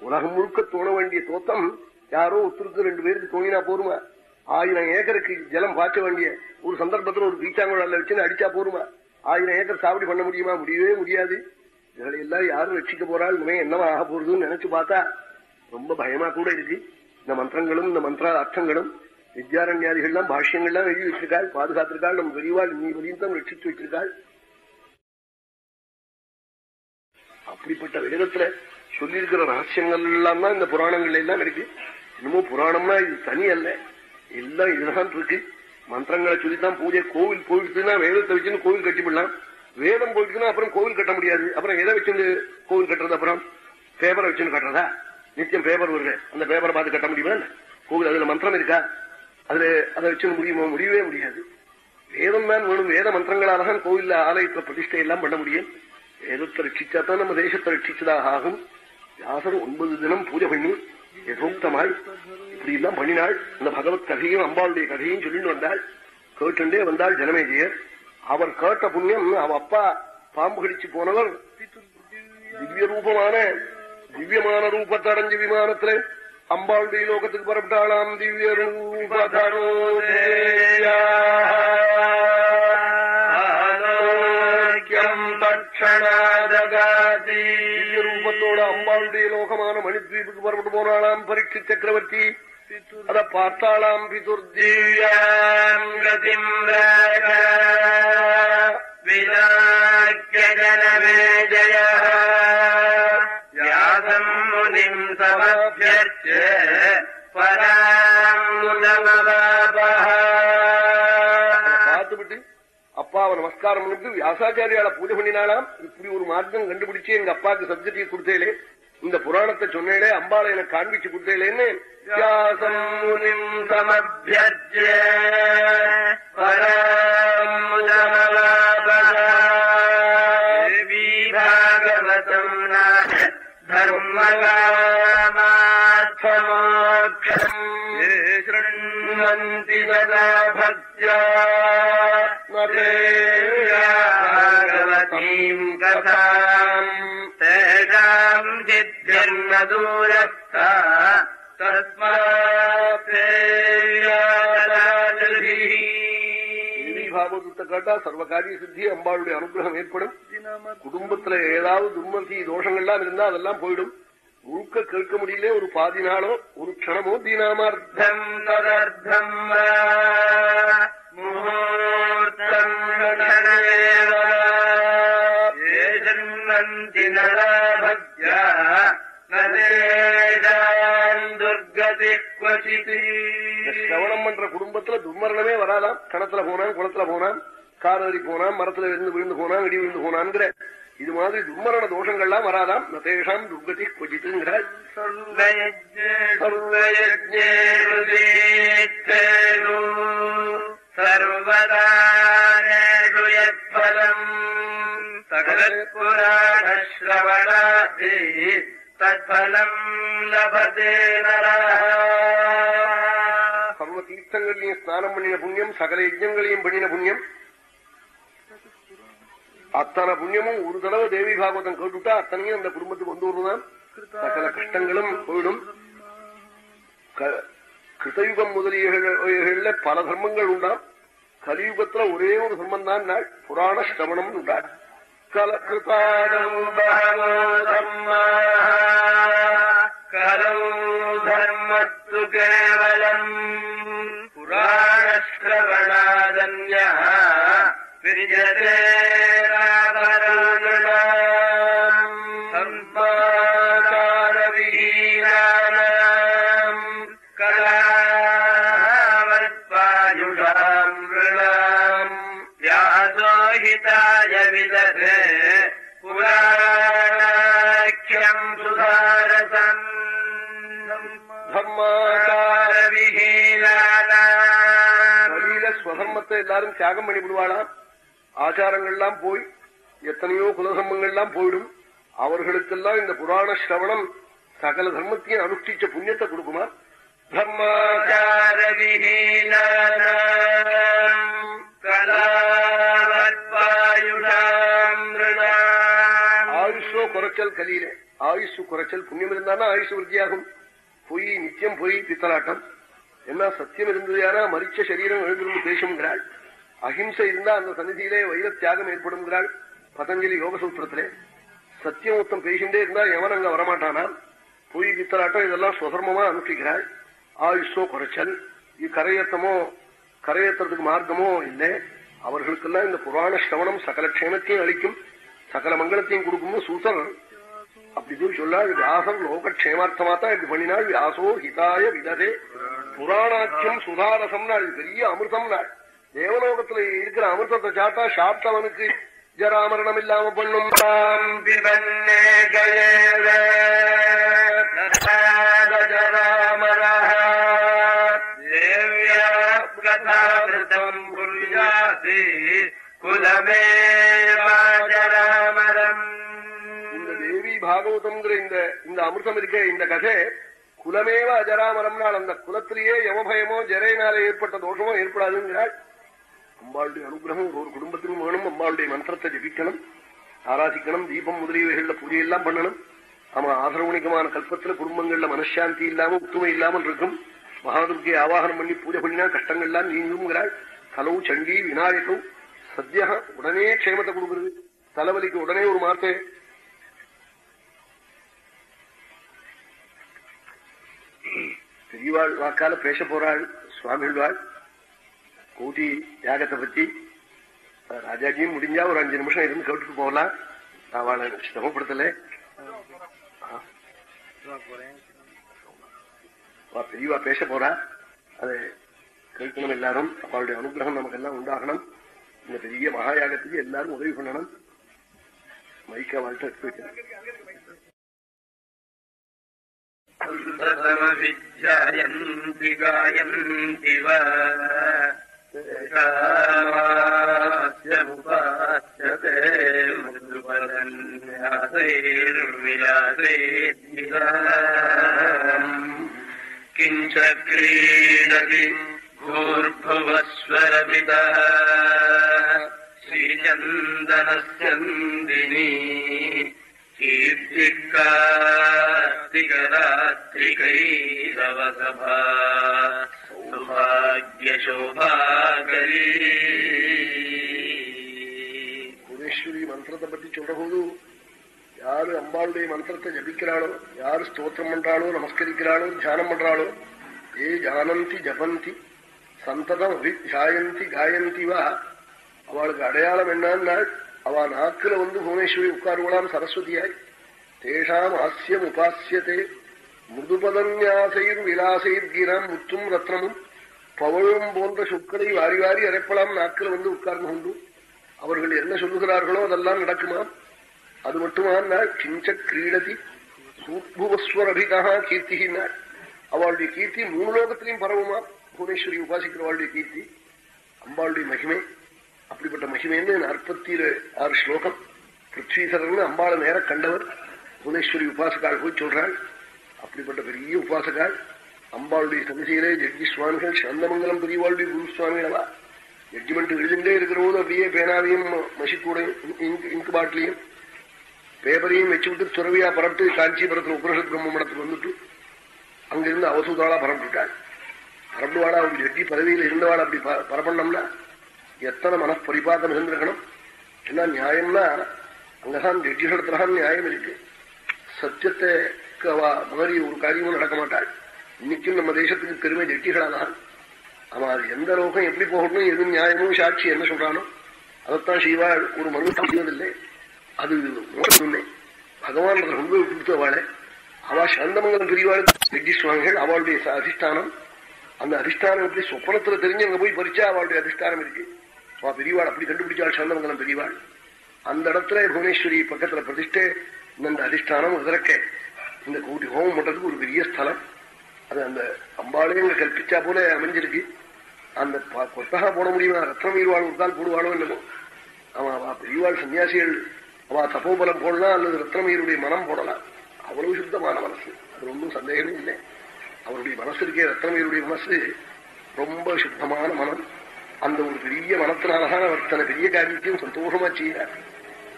உலகம் முழுக்க தோண வேண்டிய தோத்தம் யாரோ ஒருத்தருக்கு ரெண்டு பேருக்கு தோணினா போருமா? ஆயிரம் ஏக்கருக்கு ஜலம் பாய்ச்ச வேண்டிய ஒரு சந்தர்ப்பத்தில் ஒரு பீச்சாங்குழல்ல வச்சுன்னு அடிச்சா போருமா? ஆயிரம் ஏக்கர் சாவடி பண்ண முடியுமா? முடியவே முடியாது. இதுகளை எல்லாம் யாரும் ரட்சிக்க போறாள்? இனிமே என்னவா ஆக போறதுன்னு நினைச்சு பார்த்தா ரொம்ப பயமா கூட இருக்கு. இந்த மந்திரங்களும் இந்த மந்திர அர்த்தங்களும் வித்யாரண்யாதிகள்லாம் பாஷ்யங்கள்லாம் எழுதி வச்சிருக்காள் பாதுகாத்திருக்காள். நம்ம பெரியவாள் நீ வரையும் ரட்சித்து வச்சிருக்காள் அப்படிப்பட்ட வேதத்துல சொல்லியிருக்கிற ரகசியங்கள் எல்லாம் தான் இந்த புராணங்கள்ல எல்லாம் இருக்கு இன்னமும் புராணம்னா இது தனி அல்ல. எல்லாம் இதுதான் இருக்கு. மந்திரங்களை சொல்லித்தான் பூஜை கோவில் போயிடுச்சுன்னா வேதத்தை வச்சுன்னு கோவில் கட்டிவிடலாம். வேதம் போயிடுச்சுன்னா அப்புறம் கோவில் கட்ட முடியாது. அப்புறம் எதை வச்சுன்னு கோவில் கட்டுறது அப்புறம்? பேப்பரை வச்சுன்னு கட்டுறதா? நிச்சயம் பேப்பர் வருது அந்த பேப்பரை பார்த்து கட்ட முடியுமா கோவில் அதுல மந்திரம் இருக்கா? அதுல அதை வச்சு முடியுமா? முடியவே முடியாது. வேதம் தான் வேணும். வேத மந்திரங்களால தான் கோவில் ஆலயத்துல பிரதிஷ்டை எல்லாம் பண்ண முடியும். வேதத்தை ரட்சிச்சா நம்ம தேசத்தை ரட்சிச்சதாக ஆகும் வியாசர் ஒன்பது தினம் பூஜை பண்ணி யசோக்தமாய் இப்படி எல்லாம் பண்ணினாள் அந்த பகவத் கதையும் அம்பாளுடைய கதையும் சொல்லிட்டு வந்தாள் கேட்டுண்டே வந்தாள் ஜனமேஜியர் அவர் கேட்ட புண்ணியம் அவ அப்பா பாம்பு கடிச்சு போனவர் திவ்ய ரூபமான திவ்யமான ரூபத்தை அடைஞ்ச விமானத்துல அம்பாளுடைய லோகத்துக்கு புறப்பட்டாளாம் திவ்ய ரூபதரோ பெருமாளுடைய லோகமான மணித்வீபுக்கு புறப்பட்டு போனாலாம் பரீட்சி சக்கரவர்த்தி. அத பார்த்தாளாம் பிதுர்தீயாம் முனிம் சமபியர்ச்ச பார்த்துவிட்டு அப்பாவை நமஸ்காரம் பண்ணிட்டு வியாசாச்சாரியால பூஜை பண்ணினாலாம் இப்படி ஒரு மார்க்கம் கண்டுபிடிச்சு எங்க அப்பாவுக்கு சப்ஜெக்டை கொடுத்தேலே இந்த புராணத்தை சொன்னேலே அம்பாளை எனக்கு காண்பிச்சு கொடுத்தேலேன்னு வியாசம் முனிம் ஏற்படும். குடும்பத்துல ஏதாவது துர்மதி தோஷங்கள்லாம் இருந்தா அதெல்லாம் போயிடும். முழுக்க கேட்க முடியல ஒரு பாதி நாளோ ஒரு க்ஷணமோ தீனாமார்த்தம். ததர்த்தம் முகூர்த்தம் சிரவணம் பண்ற குடும்பத்துல துர்மரணமே வராதாம். கணத்துல போனான் குளத்துல போனான். கார் ஏறி போனான் மரத்துல விழுந்து விழுந்து போனான் இடி விழுந்து போனான்ங்கிற. இது மாதிரி துர்மரண தோஷங்கள்லாம் வராதாம். நதேஷாம் துர்கதி கொஜித்துங்கிறார். சர்வதாரேஷுயத்பலம் சகலத்புராணஸ்ரவணாதி தத்பலம் லபதே நரா சர்வ தீர்த்தங்களையும் ஸ்நானம் பண்ணின புண்ணியம் சகல யஜ்யங்களையும் பண்ணின புண்ணியம். அத்தனை புண்ணியமும் ஒரு தடவை தேவி பாகவதம் கேட்டுட்டா அத்தனையும் அந்த குடும்பத்துக்கு வந்து வருதான் சகல கஷ்டங்களும் போயிடும். கிருத்தயுகம் முதலியல பல தர்மங்கள் உண்டாம் கலியுகத்துல ஒரே ஒரு தர்மம் தான் நாள் புராண சிரவணம் உண்டாள் கலகிருதானம் கலம் தர்மத்து கேவலம். புராணஸ்ரவணாதன்யா பிரிஜதே புரோகிதாய விதரு புராக்கியம் சுதாரசம் வழியில ஸ்வதர்மத்தை எல்லாரும் தியாகம் பண்ணி விடுவாளாம் ஆச்சாரங்கள்லாம் போய் எத்தனையோ குலதர்மங்கள்லாம் போயிடும் அவர்களுக்கெல்லாம் இந்த புராண சிரவணம் சகல தர்மத்தையும் அனுஷ்டிச்ச புண்ணியத்தை கொடுக்குமா தர்மாச்சார கலா குறைச்சல் கலியில ஆயுஷு குறைச்சல் புண்ணியம் இருந்தானா ஆயுஷு விருத்தியாகும்? பொய் நித்தியம் பொய் பித்தலாட்டம். என்ன சத்தியம் இருந்தது யாரா? மறிச்ச சரீரம் எழுந்திருந்து பேசுங்கிறாள் அஹிம்சை இருந்தா அந்த சன்னிதியிலே வைர தியாகம் ஏற்படுங்கிறாள் பதஞ்சலி யோகசூத்திரத்திலே சத்தியம் மொத்தம் பேசிண்டே இருந்தா எவன் அங்க வரமாட்டானா? பொய் பித்தலாட்டம் இதெல்லாம் சுதர்மமா அனுப்பிக்கிறாள். ஆயுஷோ குறைச்சல். இது கரையேத்தமோ கரையேற்றத்துக்கு மார்க்கமோ இல்லை. அவர்களுக்கெல்லாம் இந்த புராண சிரவணம் சகல க்ஷேமத்தையும் அளிக்கும். சகல மங்களத்தையும் கொடுக்கும்னு சூசர் அப்படி போய் சொல்லாது வியாசர் லோகக்ஷேமார்த்தமா தான் இப்படி பண்ணினாள். வியாசோ ஹிதாய விததே. புராணாக்கியம் சுதாரசம் நாள் பெரிய அமிர்தம் நாள் தேவலோகத்துல இருக்கிற அமிர்தத்தை சாத்தா சாப்பிட்டவனுக்கு ஜராமரணம் இல்லாம பண்ணும் குலமே பாகவதம்ங்கிற இந்த இந்த அமிர்தம் இருக்கே இந்த கதை குலமேவ அஜராமரம்னால் அந்த குலத்திலேயே யமபயமோ ஜரையினால ஏற்பட்ட தோஷமோ ஏற்படாதுங்கிறாள். அம்பாளுடைய அனுகிரகம் ஒரு குடும்பத்திலும் வேணும் அம்பாளுடைய மந்திரத்தை ஜபிக்கணும் ஆராதிக்கணும் தீபம் முதலியவைகள்ல பூஜையெல்லாம் பண்ணணும். ஆமா ஆதரவணிகமான கல்பத்துல குடும்பங்கள்ல மனசாந்தி இல்லாம ஒத்துமை இல்லாமல் இருக்கும். மகாதுர்கை ஆவாகனம் பண்ணி பூஜை பண்ணினா கஷ்டங்கள்லாம் நீங்குங்கிறாள் கலவு சண்டி விநாயகம் சத்யா உடனே க்ஷேமத்தை கொடுக்குறது. தலைவலிக்கு உடனே ஒரு மார்த்தை பெரியவாள் வாக்கால பேச போறாள் சுவாமிகள்வாள் கூட்டி யாகத்தை பத்தி ராஜாஜியும் முடிஞ்சா ஒரு அஞ்சு நிமிஷம் இருந்து கேட்டுட்டு போகலாம் நான் அவளை சிரமப்படுத்தல பெரியவா பேச போறா அதை கேட்கணும் எல்லாரும் அவளுடைய அனுகிரகம் நமக்கு எல்லாம் உண்டாகணும் இந்த பெரிய மகாயாகத்துக்கு எல்லாரும் உதவி பண்ணணும் மைக்க வாழ்த்து எடுத்து अन्ततमभिजायन्ति गायन्ति वास्यमुपास्यते मृदुपदन्यासैर्विलासैर्विला किञ्च क्रीडति भूर्भुवस्वरपिता श्रीचन्दनस्यन्दिनी कीर्तिकार्तिकरात्रिकैरवसभा सौभाग्यशोभाकरी புவனேஸ்வரி மந்திரத்தை பத்தி சொல்ற போது யாரு அம்பாளுடைய மந்திரத்தை ஜபிக்கிறாளோ யாரு ஸ்தோத்திரம் பண்றாளோ நமஸ்கரிக்கிறாளோ தியானம் பண்றாளோ ஏ ஜானந்தி ஜபந்தி சந்ததம் அபித்தியாயந்தி காயந்தி வா அவளுக்கு அடையாளம் என்னன்னா அவ நாக்குல வந்து புவனேஸ்வரி உட்காருவலாம் சரஸ்வதியாய் தேஷாம் ஆசியம் உபாசியத்தை முதுபதன்யாசைர் விலாசைர் கீரம் முத்தும் ரத்னமும் பவழும் போன்ற சொற்களை வாரி வாரி அரைப்பலாம் நாக்கில் வந்து உட்கார்ந்து கொண்டு அவர்கள் என்ன சொல்லுகிறார்களோ அதெல்லாம் நடக்குமா அது மட்டுமா கிஞ்ச கிரீடதி சூத்புவஸ்வரபிகா கீர்த்தினாள் அவளுடைய கீர்த்தி மூணு லோகத்திலையும் பரவுமா புவனேஸ்வரி உபாசிக்கிறவாளுடைய கீர்த்தி. அம்பாளுடைய மகிமை. அப்படிப்பட்ட மகிமைன்னு நாற்பத்தி ஆறு ஸ்லோகம். பிருத்வீசரன் அம்பாளை நேர கண்டவர். புவனேஸ்வரி உபாசகால் போய் சொல்றாள் அப்படிப்பட்ட பெரிய உபாசகால் அம்பாளுடைய சமசீரே ஜட்ஜி சுவாமிகள் சந்தமங்கலம் பெரியவாளுடைய குரு சுவாமிகளவா ஜட்ஜ்மெண்ட் எழுதிண்டே இருக்கிறபோது அப்படியே பேனாவையும் மசிக்கூடையும் இங்கு பாட்டிலையும் பேப்பரையும் வச்சுவிட்டு துறவியா பரப்பிட்டு காஞ்சிபுரத்தில் உபனிஷத் பிரம்ம மடத்துக்கு வந்துட்டு அங்கிருந்து அவசூதாளா பரப்பிட்டாள் பரப்புவாளா அவங்க ஜட்ஜி பதவியில் இருந்தவாள் அப்படி பரப்பண்ணம்னா எத்தனை மனப்பரிபாதம் இருந்திருக்கணும்? என்ன நியாயம்னா அங்கதான் ஜட்ஜிகளத்துலதான் நியாயம் இருக்கு. சத்தியத்தை மாதிரி ஒரு காரியமும் நடக்க மாட்டாள். இன்னைக்கும் நம்ம தேசத்துக்கு பெருமை ஜட்ஜிகளாதான். அவன் அது எந்த லோகம் எப்படி போகணும் எது நியாயமும் சாட்சி என்ன சொல்றானோ அதைத்தான் செய்வா ஒரு மனு செய்வதில்லை. அது பகவான் பகவான் ரொம்ப கொடுத்தவாளே அவ சாந்தமங்கலம் பெரியவாள் ஜட்ஜி சுவாமிகள் அவளுடைய அதிஷ்டானம். அந்த அதிஷ்டானம் எப்படி சொப்பனத்துல தெரிஞ்சு அங்க போய் பறிச்சா அவளுடைய அதிஷ்டானம் இருக்கு. அவ பெரியவாள் அப்படி கண்டுபிடிச்சாள் சந்தமங்கலம் பெரியவாள். அந்த இடத்துல புவனேஸ்வரி பக்கத்துல பிரதிஷ்டை இந்த அதிஷ்டானம் இதற்கே. இந்த கூட்டி ஹோமம் பண்றதுக்கு ஒரு பெரிய ஸ்தலம். அது அந்த அம்பாளையும் அங்க கற்பிச்சா போல அமைஞ்சிருக்கு. அந்த கொத்தகா போட முடியுமா? ரத்னம் வீழ்வாள் ஒரு போடுவாளோ என்னமோ. அவன் பெரியவாள் சன்னியாசிகள் அவ தப்போபலம் போடலாம் அல்லது ரத்னமீருடைய மனம் போடலாம் அவ்வளவு சுத்தமான மனசு. அது ஒன்றும் சந்தேகமே இல்லை. அவருடைய மனசு இருக்கே ரத்னமீருடைய மனசு ரொம்ப சுத்தமான மனம். அந்த ஒரு பெரிய மனத்தினாலதான் அவர் தன பெரிய காரியத்தையும் சந்தோஷமா செய்யறார்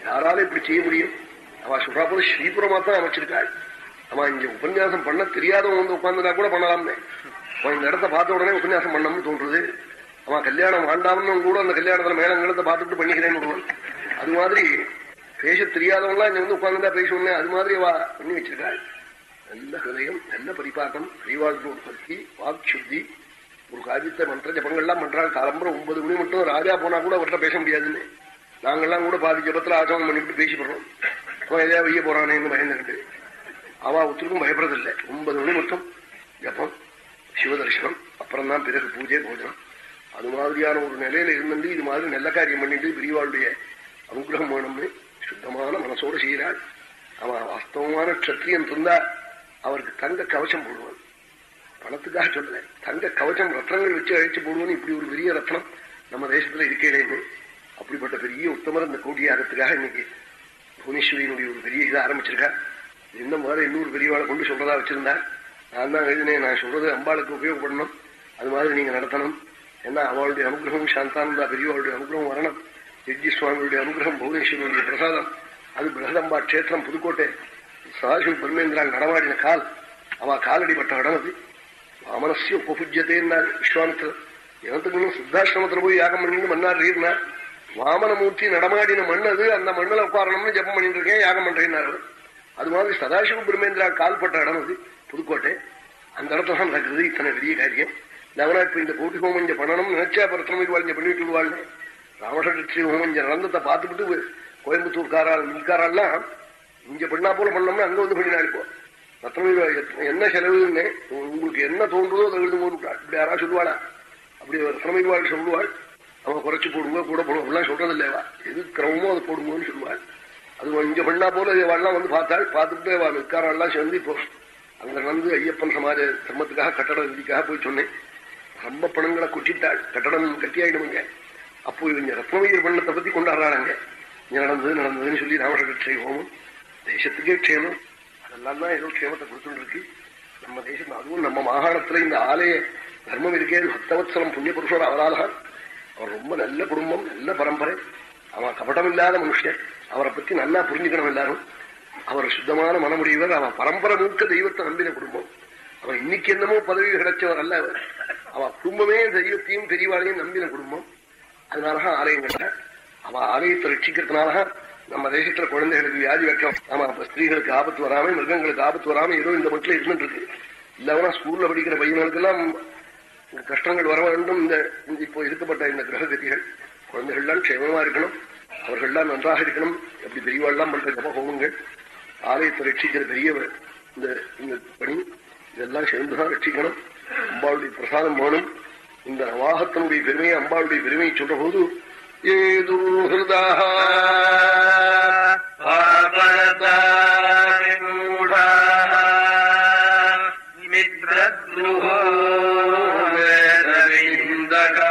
யாரால இப்படி செய்ய முடியும்? அவ சுகாபுர ஸ்ரீபுரமா தான் அமைச்சிருக்காள். அவன் இங்க உபன்யாசம் பண்ண தெரியாதவன் வந்து உட்கார்ந்துனா கூட பண்ணலாம்னே. அவன் இந்த இடத்த பார்த்த உடனே உபன்யாசம் பண்ணணும்னு தோன்றுது. அவன் கல்யாணம் வேண்டாம்னு கூட அந்த கல்யாணத்துல மேலங்களத்தை பார்த்துட்டு பண்ணிக்கிறேன்னு அது மாதிரி பேச தெரியாதவங்களாம் இங்க வந்து உட்கார்ந்துட்டா பேசணும் அது மாதிரி அவ பண்ணி வச்சிருக்காள். நல்ல ஹிருதயம் நல்ல பரிபாக்கம் ஸ்ரீவாழ்வு பக்தி வாக் சுத்தி ஒரு காரியத்தை மந்திர ஜபங்கள்லாம் பண்றாள் காலம்பரம் ஒன்பது மணி மட்டும் ராஜா போனா கூட அவர்கிட்ட பேச முடியாதுன்னு. நாங்கெல்லாம் கூட பாதி ஜபத்துல ஆசோகம் பண்ணிட்டு பேசிப்படுறோம். அவன் எதையா வைய போறானேன்னு பயந்துட்டு அவா ஒருத்தருக்கும் பயப்படுறதில்லை. ஒன்பது மணி மட்டும் ஜபம் சிவதர்சனம் அப்புறம் தான் பிறகு பூஜை போஜனம். அது மாதிரியான ஒரு நிலையில இருந்து இது மாதிரி நல்ல காரியம் பண்ணிட்டு பிரிவாளுடைய அனுகிரகம் வேணும்னு சுத்தமான மனசோடு செய்கிறாள். அவன் வாஸ்தவமான கத்திரியன் இருந்தா அவருக்கு தங்க கவசம் போடுவான் பணத்துக்காக சொல்லல. தங்க கவச்சம் ரத்னங்கள் வச்சு அழைச்சு போடுவோன்னு இப்படி ஒரு பெரிய ரத்னம் நம்ம தேசத்துல இருக்கேன்னு அப்படிப்பட்ட பெரிய உத்தமர் இந்த கோட்டியாகத்துக்காக இன்னைக்கு புவனேஸ்வரியினுடைய ஒரு பெரிய இதை ஆரம்பிச்சிருக்கா. இன்னும் வேற இன்னொரு பெரியவாளை கொண்டு சொல்றதா வச்சிருந்தா நான் தான் எழுதினேன். நான் சொல்றது அம்பாளுக்கு உபயோகப்படணும். அது மாதிரி நீங்க நடத்தணும். ஏன்னா அவளுடைய அனுகிரகம் சாந்தானந்தா பெரியவாளுடைய அனுகிரகம் வரணும். ஜட்ஜி சுவாமியுடைய அனுகிரகம் புவனேஸ்வரனுடைய பிரசாதம். அது பிரகதம்பா கஷேத்திரம் புதுக்கோட்டை. சதாசிவ பரமேந்திரா நடமாடின கால். அவ காலடிப்பட்ட இடம் அது. வாமனசிய உபபுஜ்யத்தேன்னார் விஸ்வாமித்திரர் எனக்கு சித்தாசிரமத்தில் போய் யாகம் பண்ணிட்டு மன்னார் ரீர்னார் வாமனமூர்த்தி நடமாடின மண் அது அந்த மண்ணில் உட்காரணும்னு ஜப்பம் பண்ணிட்டு இருக்கேன் யாகம் பண்றேன்னாரு. அது மாதிரி சதாசிவ பிரம்மேந்திரா கால்பட்ட இடம் அது புதுக்கோட்டை. அந்த இடத்துல தான் நடக்குது இத்தனை பெரிய காரியம். நவனா இப்ப இந்த கோட்டி ஹோமம் இங்க பண்ணணும் நினைச்சா பரத்தனம் இங்க பண்ணிட்டு விடுவாள்னு ராமசட்சி ஹோமம் இங்க நடந்ததை பார்த்துக்கிட்டு கோயம்புத்தூர்காரால் மின்காரால்லாம் இங்க பண்ணா போல பண்ணோம்னா அங்க வந்து பண்ணினா இப்போ. ரத்னமீர் என்ன செலவுன்னு உங்களுக்கு என்ன தோன்றுதோ அதை எழுதும் போது இப்படி யாரா சொல்லுவாளா? அப்படி ரத்னமீர்வாள் சொல்லுவாள். அவன் குறைச்சு போடுங்க கூட போடுவோம் அப்படிலாம் சொல்றது இல்லையா எது கிரமமோ அதை போடுங்கன்னு சொல்லுவாள். அது இங்க பண்ணா போல வாழலாம் வந்து பார்த்தாள். பார்த்துட்டு அவள் மிக்காரெல்லாம் சேர்ந்து இப்போ அங்க நடந்து ஐயப்பன் சமாஜ தர்மத்துக்காக கட்டடம் விதிக்காக போய் சொன்னேன். ரொம்ப பணங்களை குட்டிட்டாள். கட்டடம் கட்டியாயிடுமுங்க. அப்போ இவங்க ரத்னமீர் பண்ணத்தை பத்தி கொண்டாடுறாங்க இங்க நடந்தது நடந்ததுன்னு சொல்லி ராமசகட்சை ஹோமம் தேசத்துக்கே க்ஷேமம். அதெல்லாம் தான் ஏதோ க்ஷேமத்தை கொடுத்துட்டு இருக்கு நம்ம தேசம் அதுவும் நம்ம மாகாணத்துல இந்த ஆலய தர்மம் இருக்கே பக்தவத்சலம் புண்ணிய புருஷோட அவராதான் அவர் ரொம்ப நல்ல குடும்பம் நல்ல பரம்பரை. அவன் கபடம் இல்லாத மனுஷன். அவரை பத்தி நல்லா புரிஞ்சுக்கணும் எல்லாரும். அவர் சுத்தமான மனமுடியவர். அவன் பரம்பரை மூக்க தெய்வத்தை நம்பின குடும்பம். அவன் இன்னைக்கு என்னமோ பதவி கிடைச்சவர் அல்ல அவர். அவன் குடும்பமே தெய்வத்தையும் பெரியவாளையும் நம்பின குடும்பம். அதனாலதான் ஆலயம் கட்ட அவன் ஆலயத்தை ரட்சிக்கிறதுனாலதான் நம்ம தேசத்துல குழந்தைகளுக்கு வியாதி வைக்க ஆமா ஸ்திரீகளுக்கு ஆபத்து வராம மிருகங்களுக்கு ஆபத்து வராம ஏதோ இந்த மட்டும் இருந்துட்டு இருக்கு. இல்லாம ஸ்கூல்ல படிக்கிற பையனுக்கெல்லாம் கஷ்டங்கள் வர வேண்டும். இந்த இப்போ இருக்கப்பட்ட இந்த கிரககதிகள் குழந்தைகள்லாம் க்ஷேமமா இருக்கணும். அவர்கள்லாம் நன்றாக இருக்கணும். எப்படி பெரியவாள்லாம் பண்ற ஜப ஹோமங்கள் ஆலயத்தை ரட்சிக்கிற பெரியவர் இந்த இந்த பணி இதெல்லாம் சேர்ந்துதான் ரட்சிக்கணும். அம்பாளுடைய பிரசாதம் வேணும். இந்த நவாகத்தினுடைய பெருமையை அம்பாளுடைய பெருமையை சொல்ற போது ஏது ஹிருதா மித்ரத்ருஹோ வேதவிந்தகாஷ்ட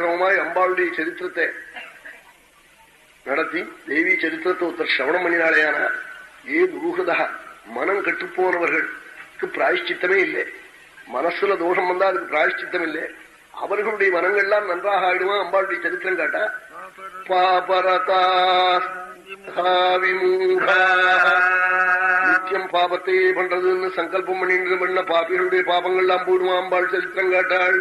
அக்கிரமமாய் அம்பாளுடைய சரித்திரத்தை நடத்தி தேவி சரித்திரத்தை ஒருத்தர் சிரவணம் பண்ணினாலேயான ஏ துருகதா மனம் கட்டுப்போனவர்களுக்கு பிராயஷ்சித்தமே இல்லை மனசுல தோஷம் வந்தா அதுக்கு பிராயஷ்சித்தம் இல்லை அவர்களுடைய மனங்கள்லாம் நன்றாக ஆயிடுமா அம்பாளுடைய சரித்திரம் காட்டா பாபரதா நித்தியம் பாபத்தையே பண்றதுன்னு சங்கல்பம் பண்ணிட்டு பண்ண பாப்பிகளுடைய பாபங்கள்லாம் போடுமா அம்பாள் சரித்திரம் காட்டாள்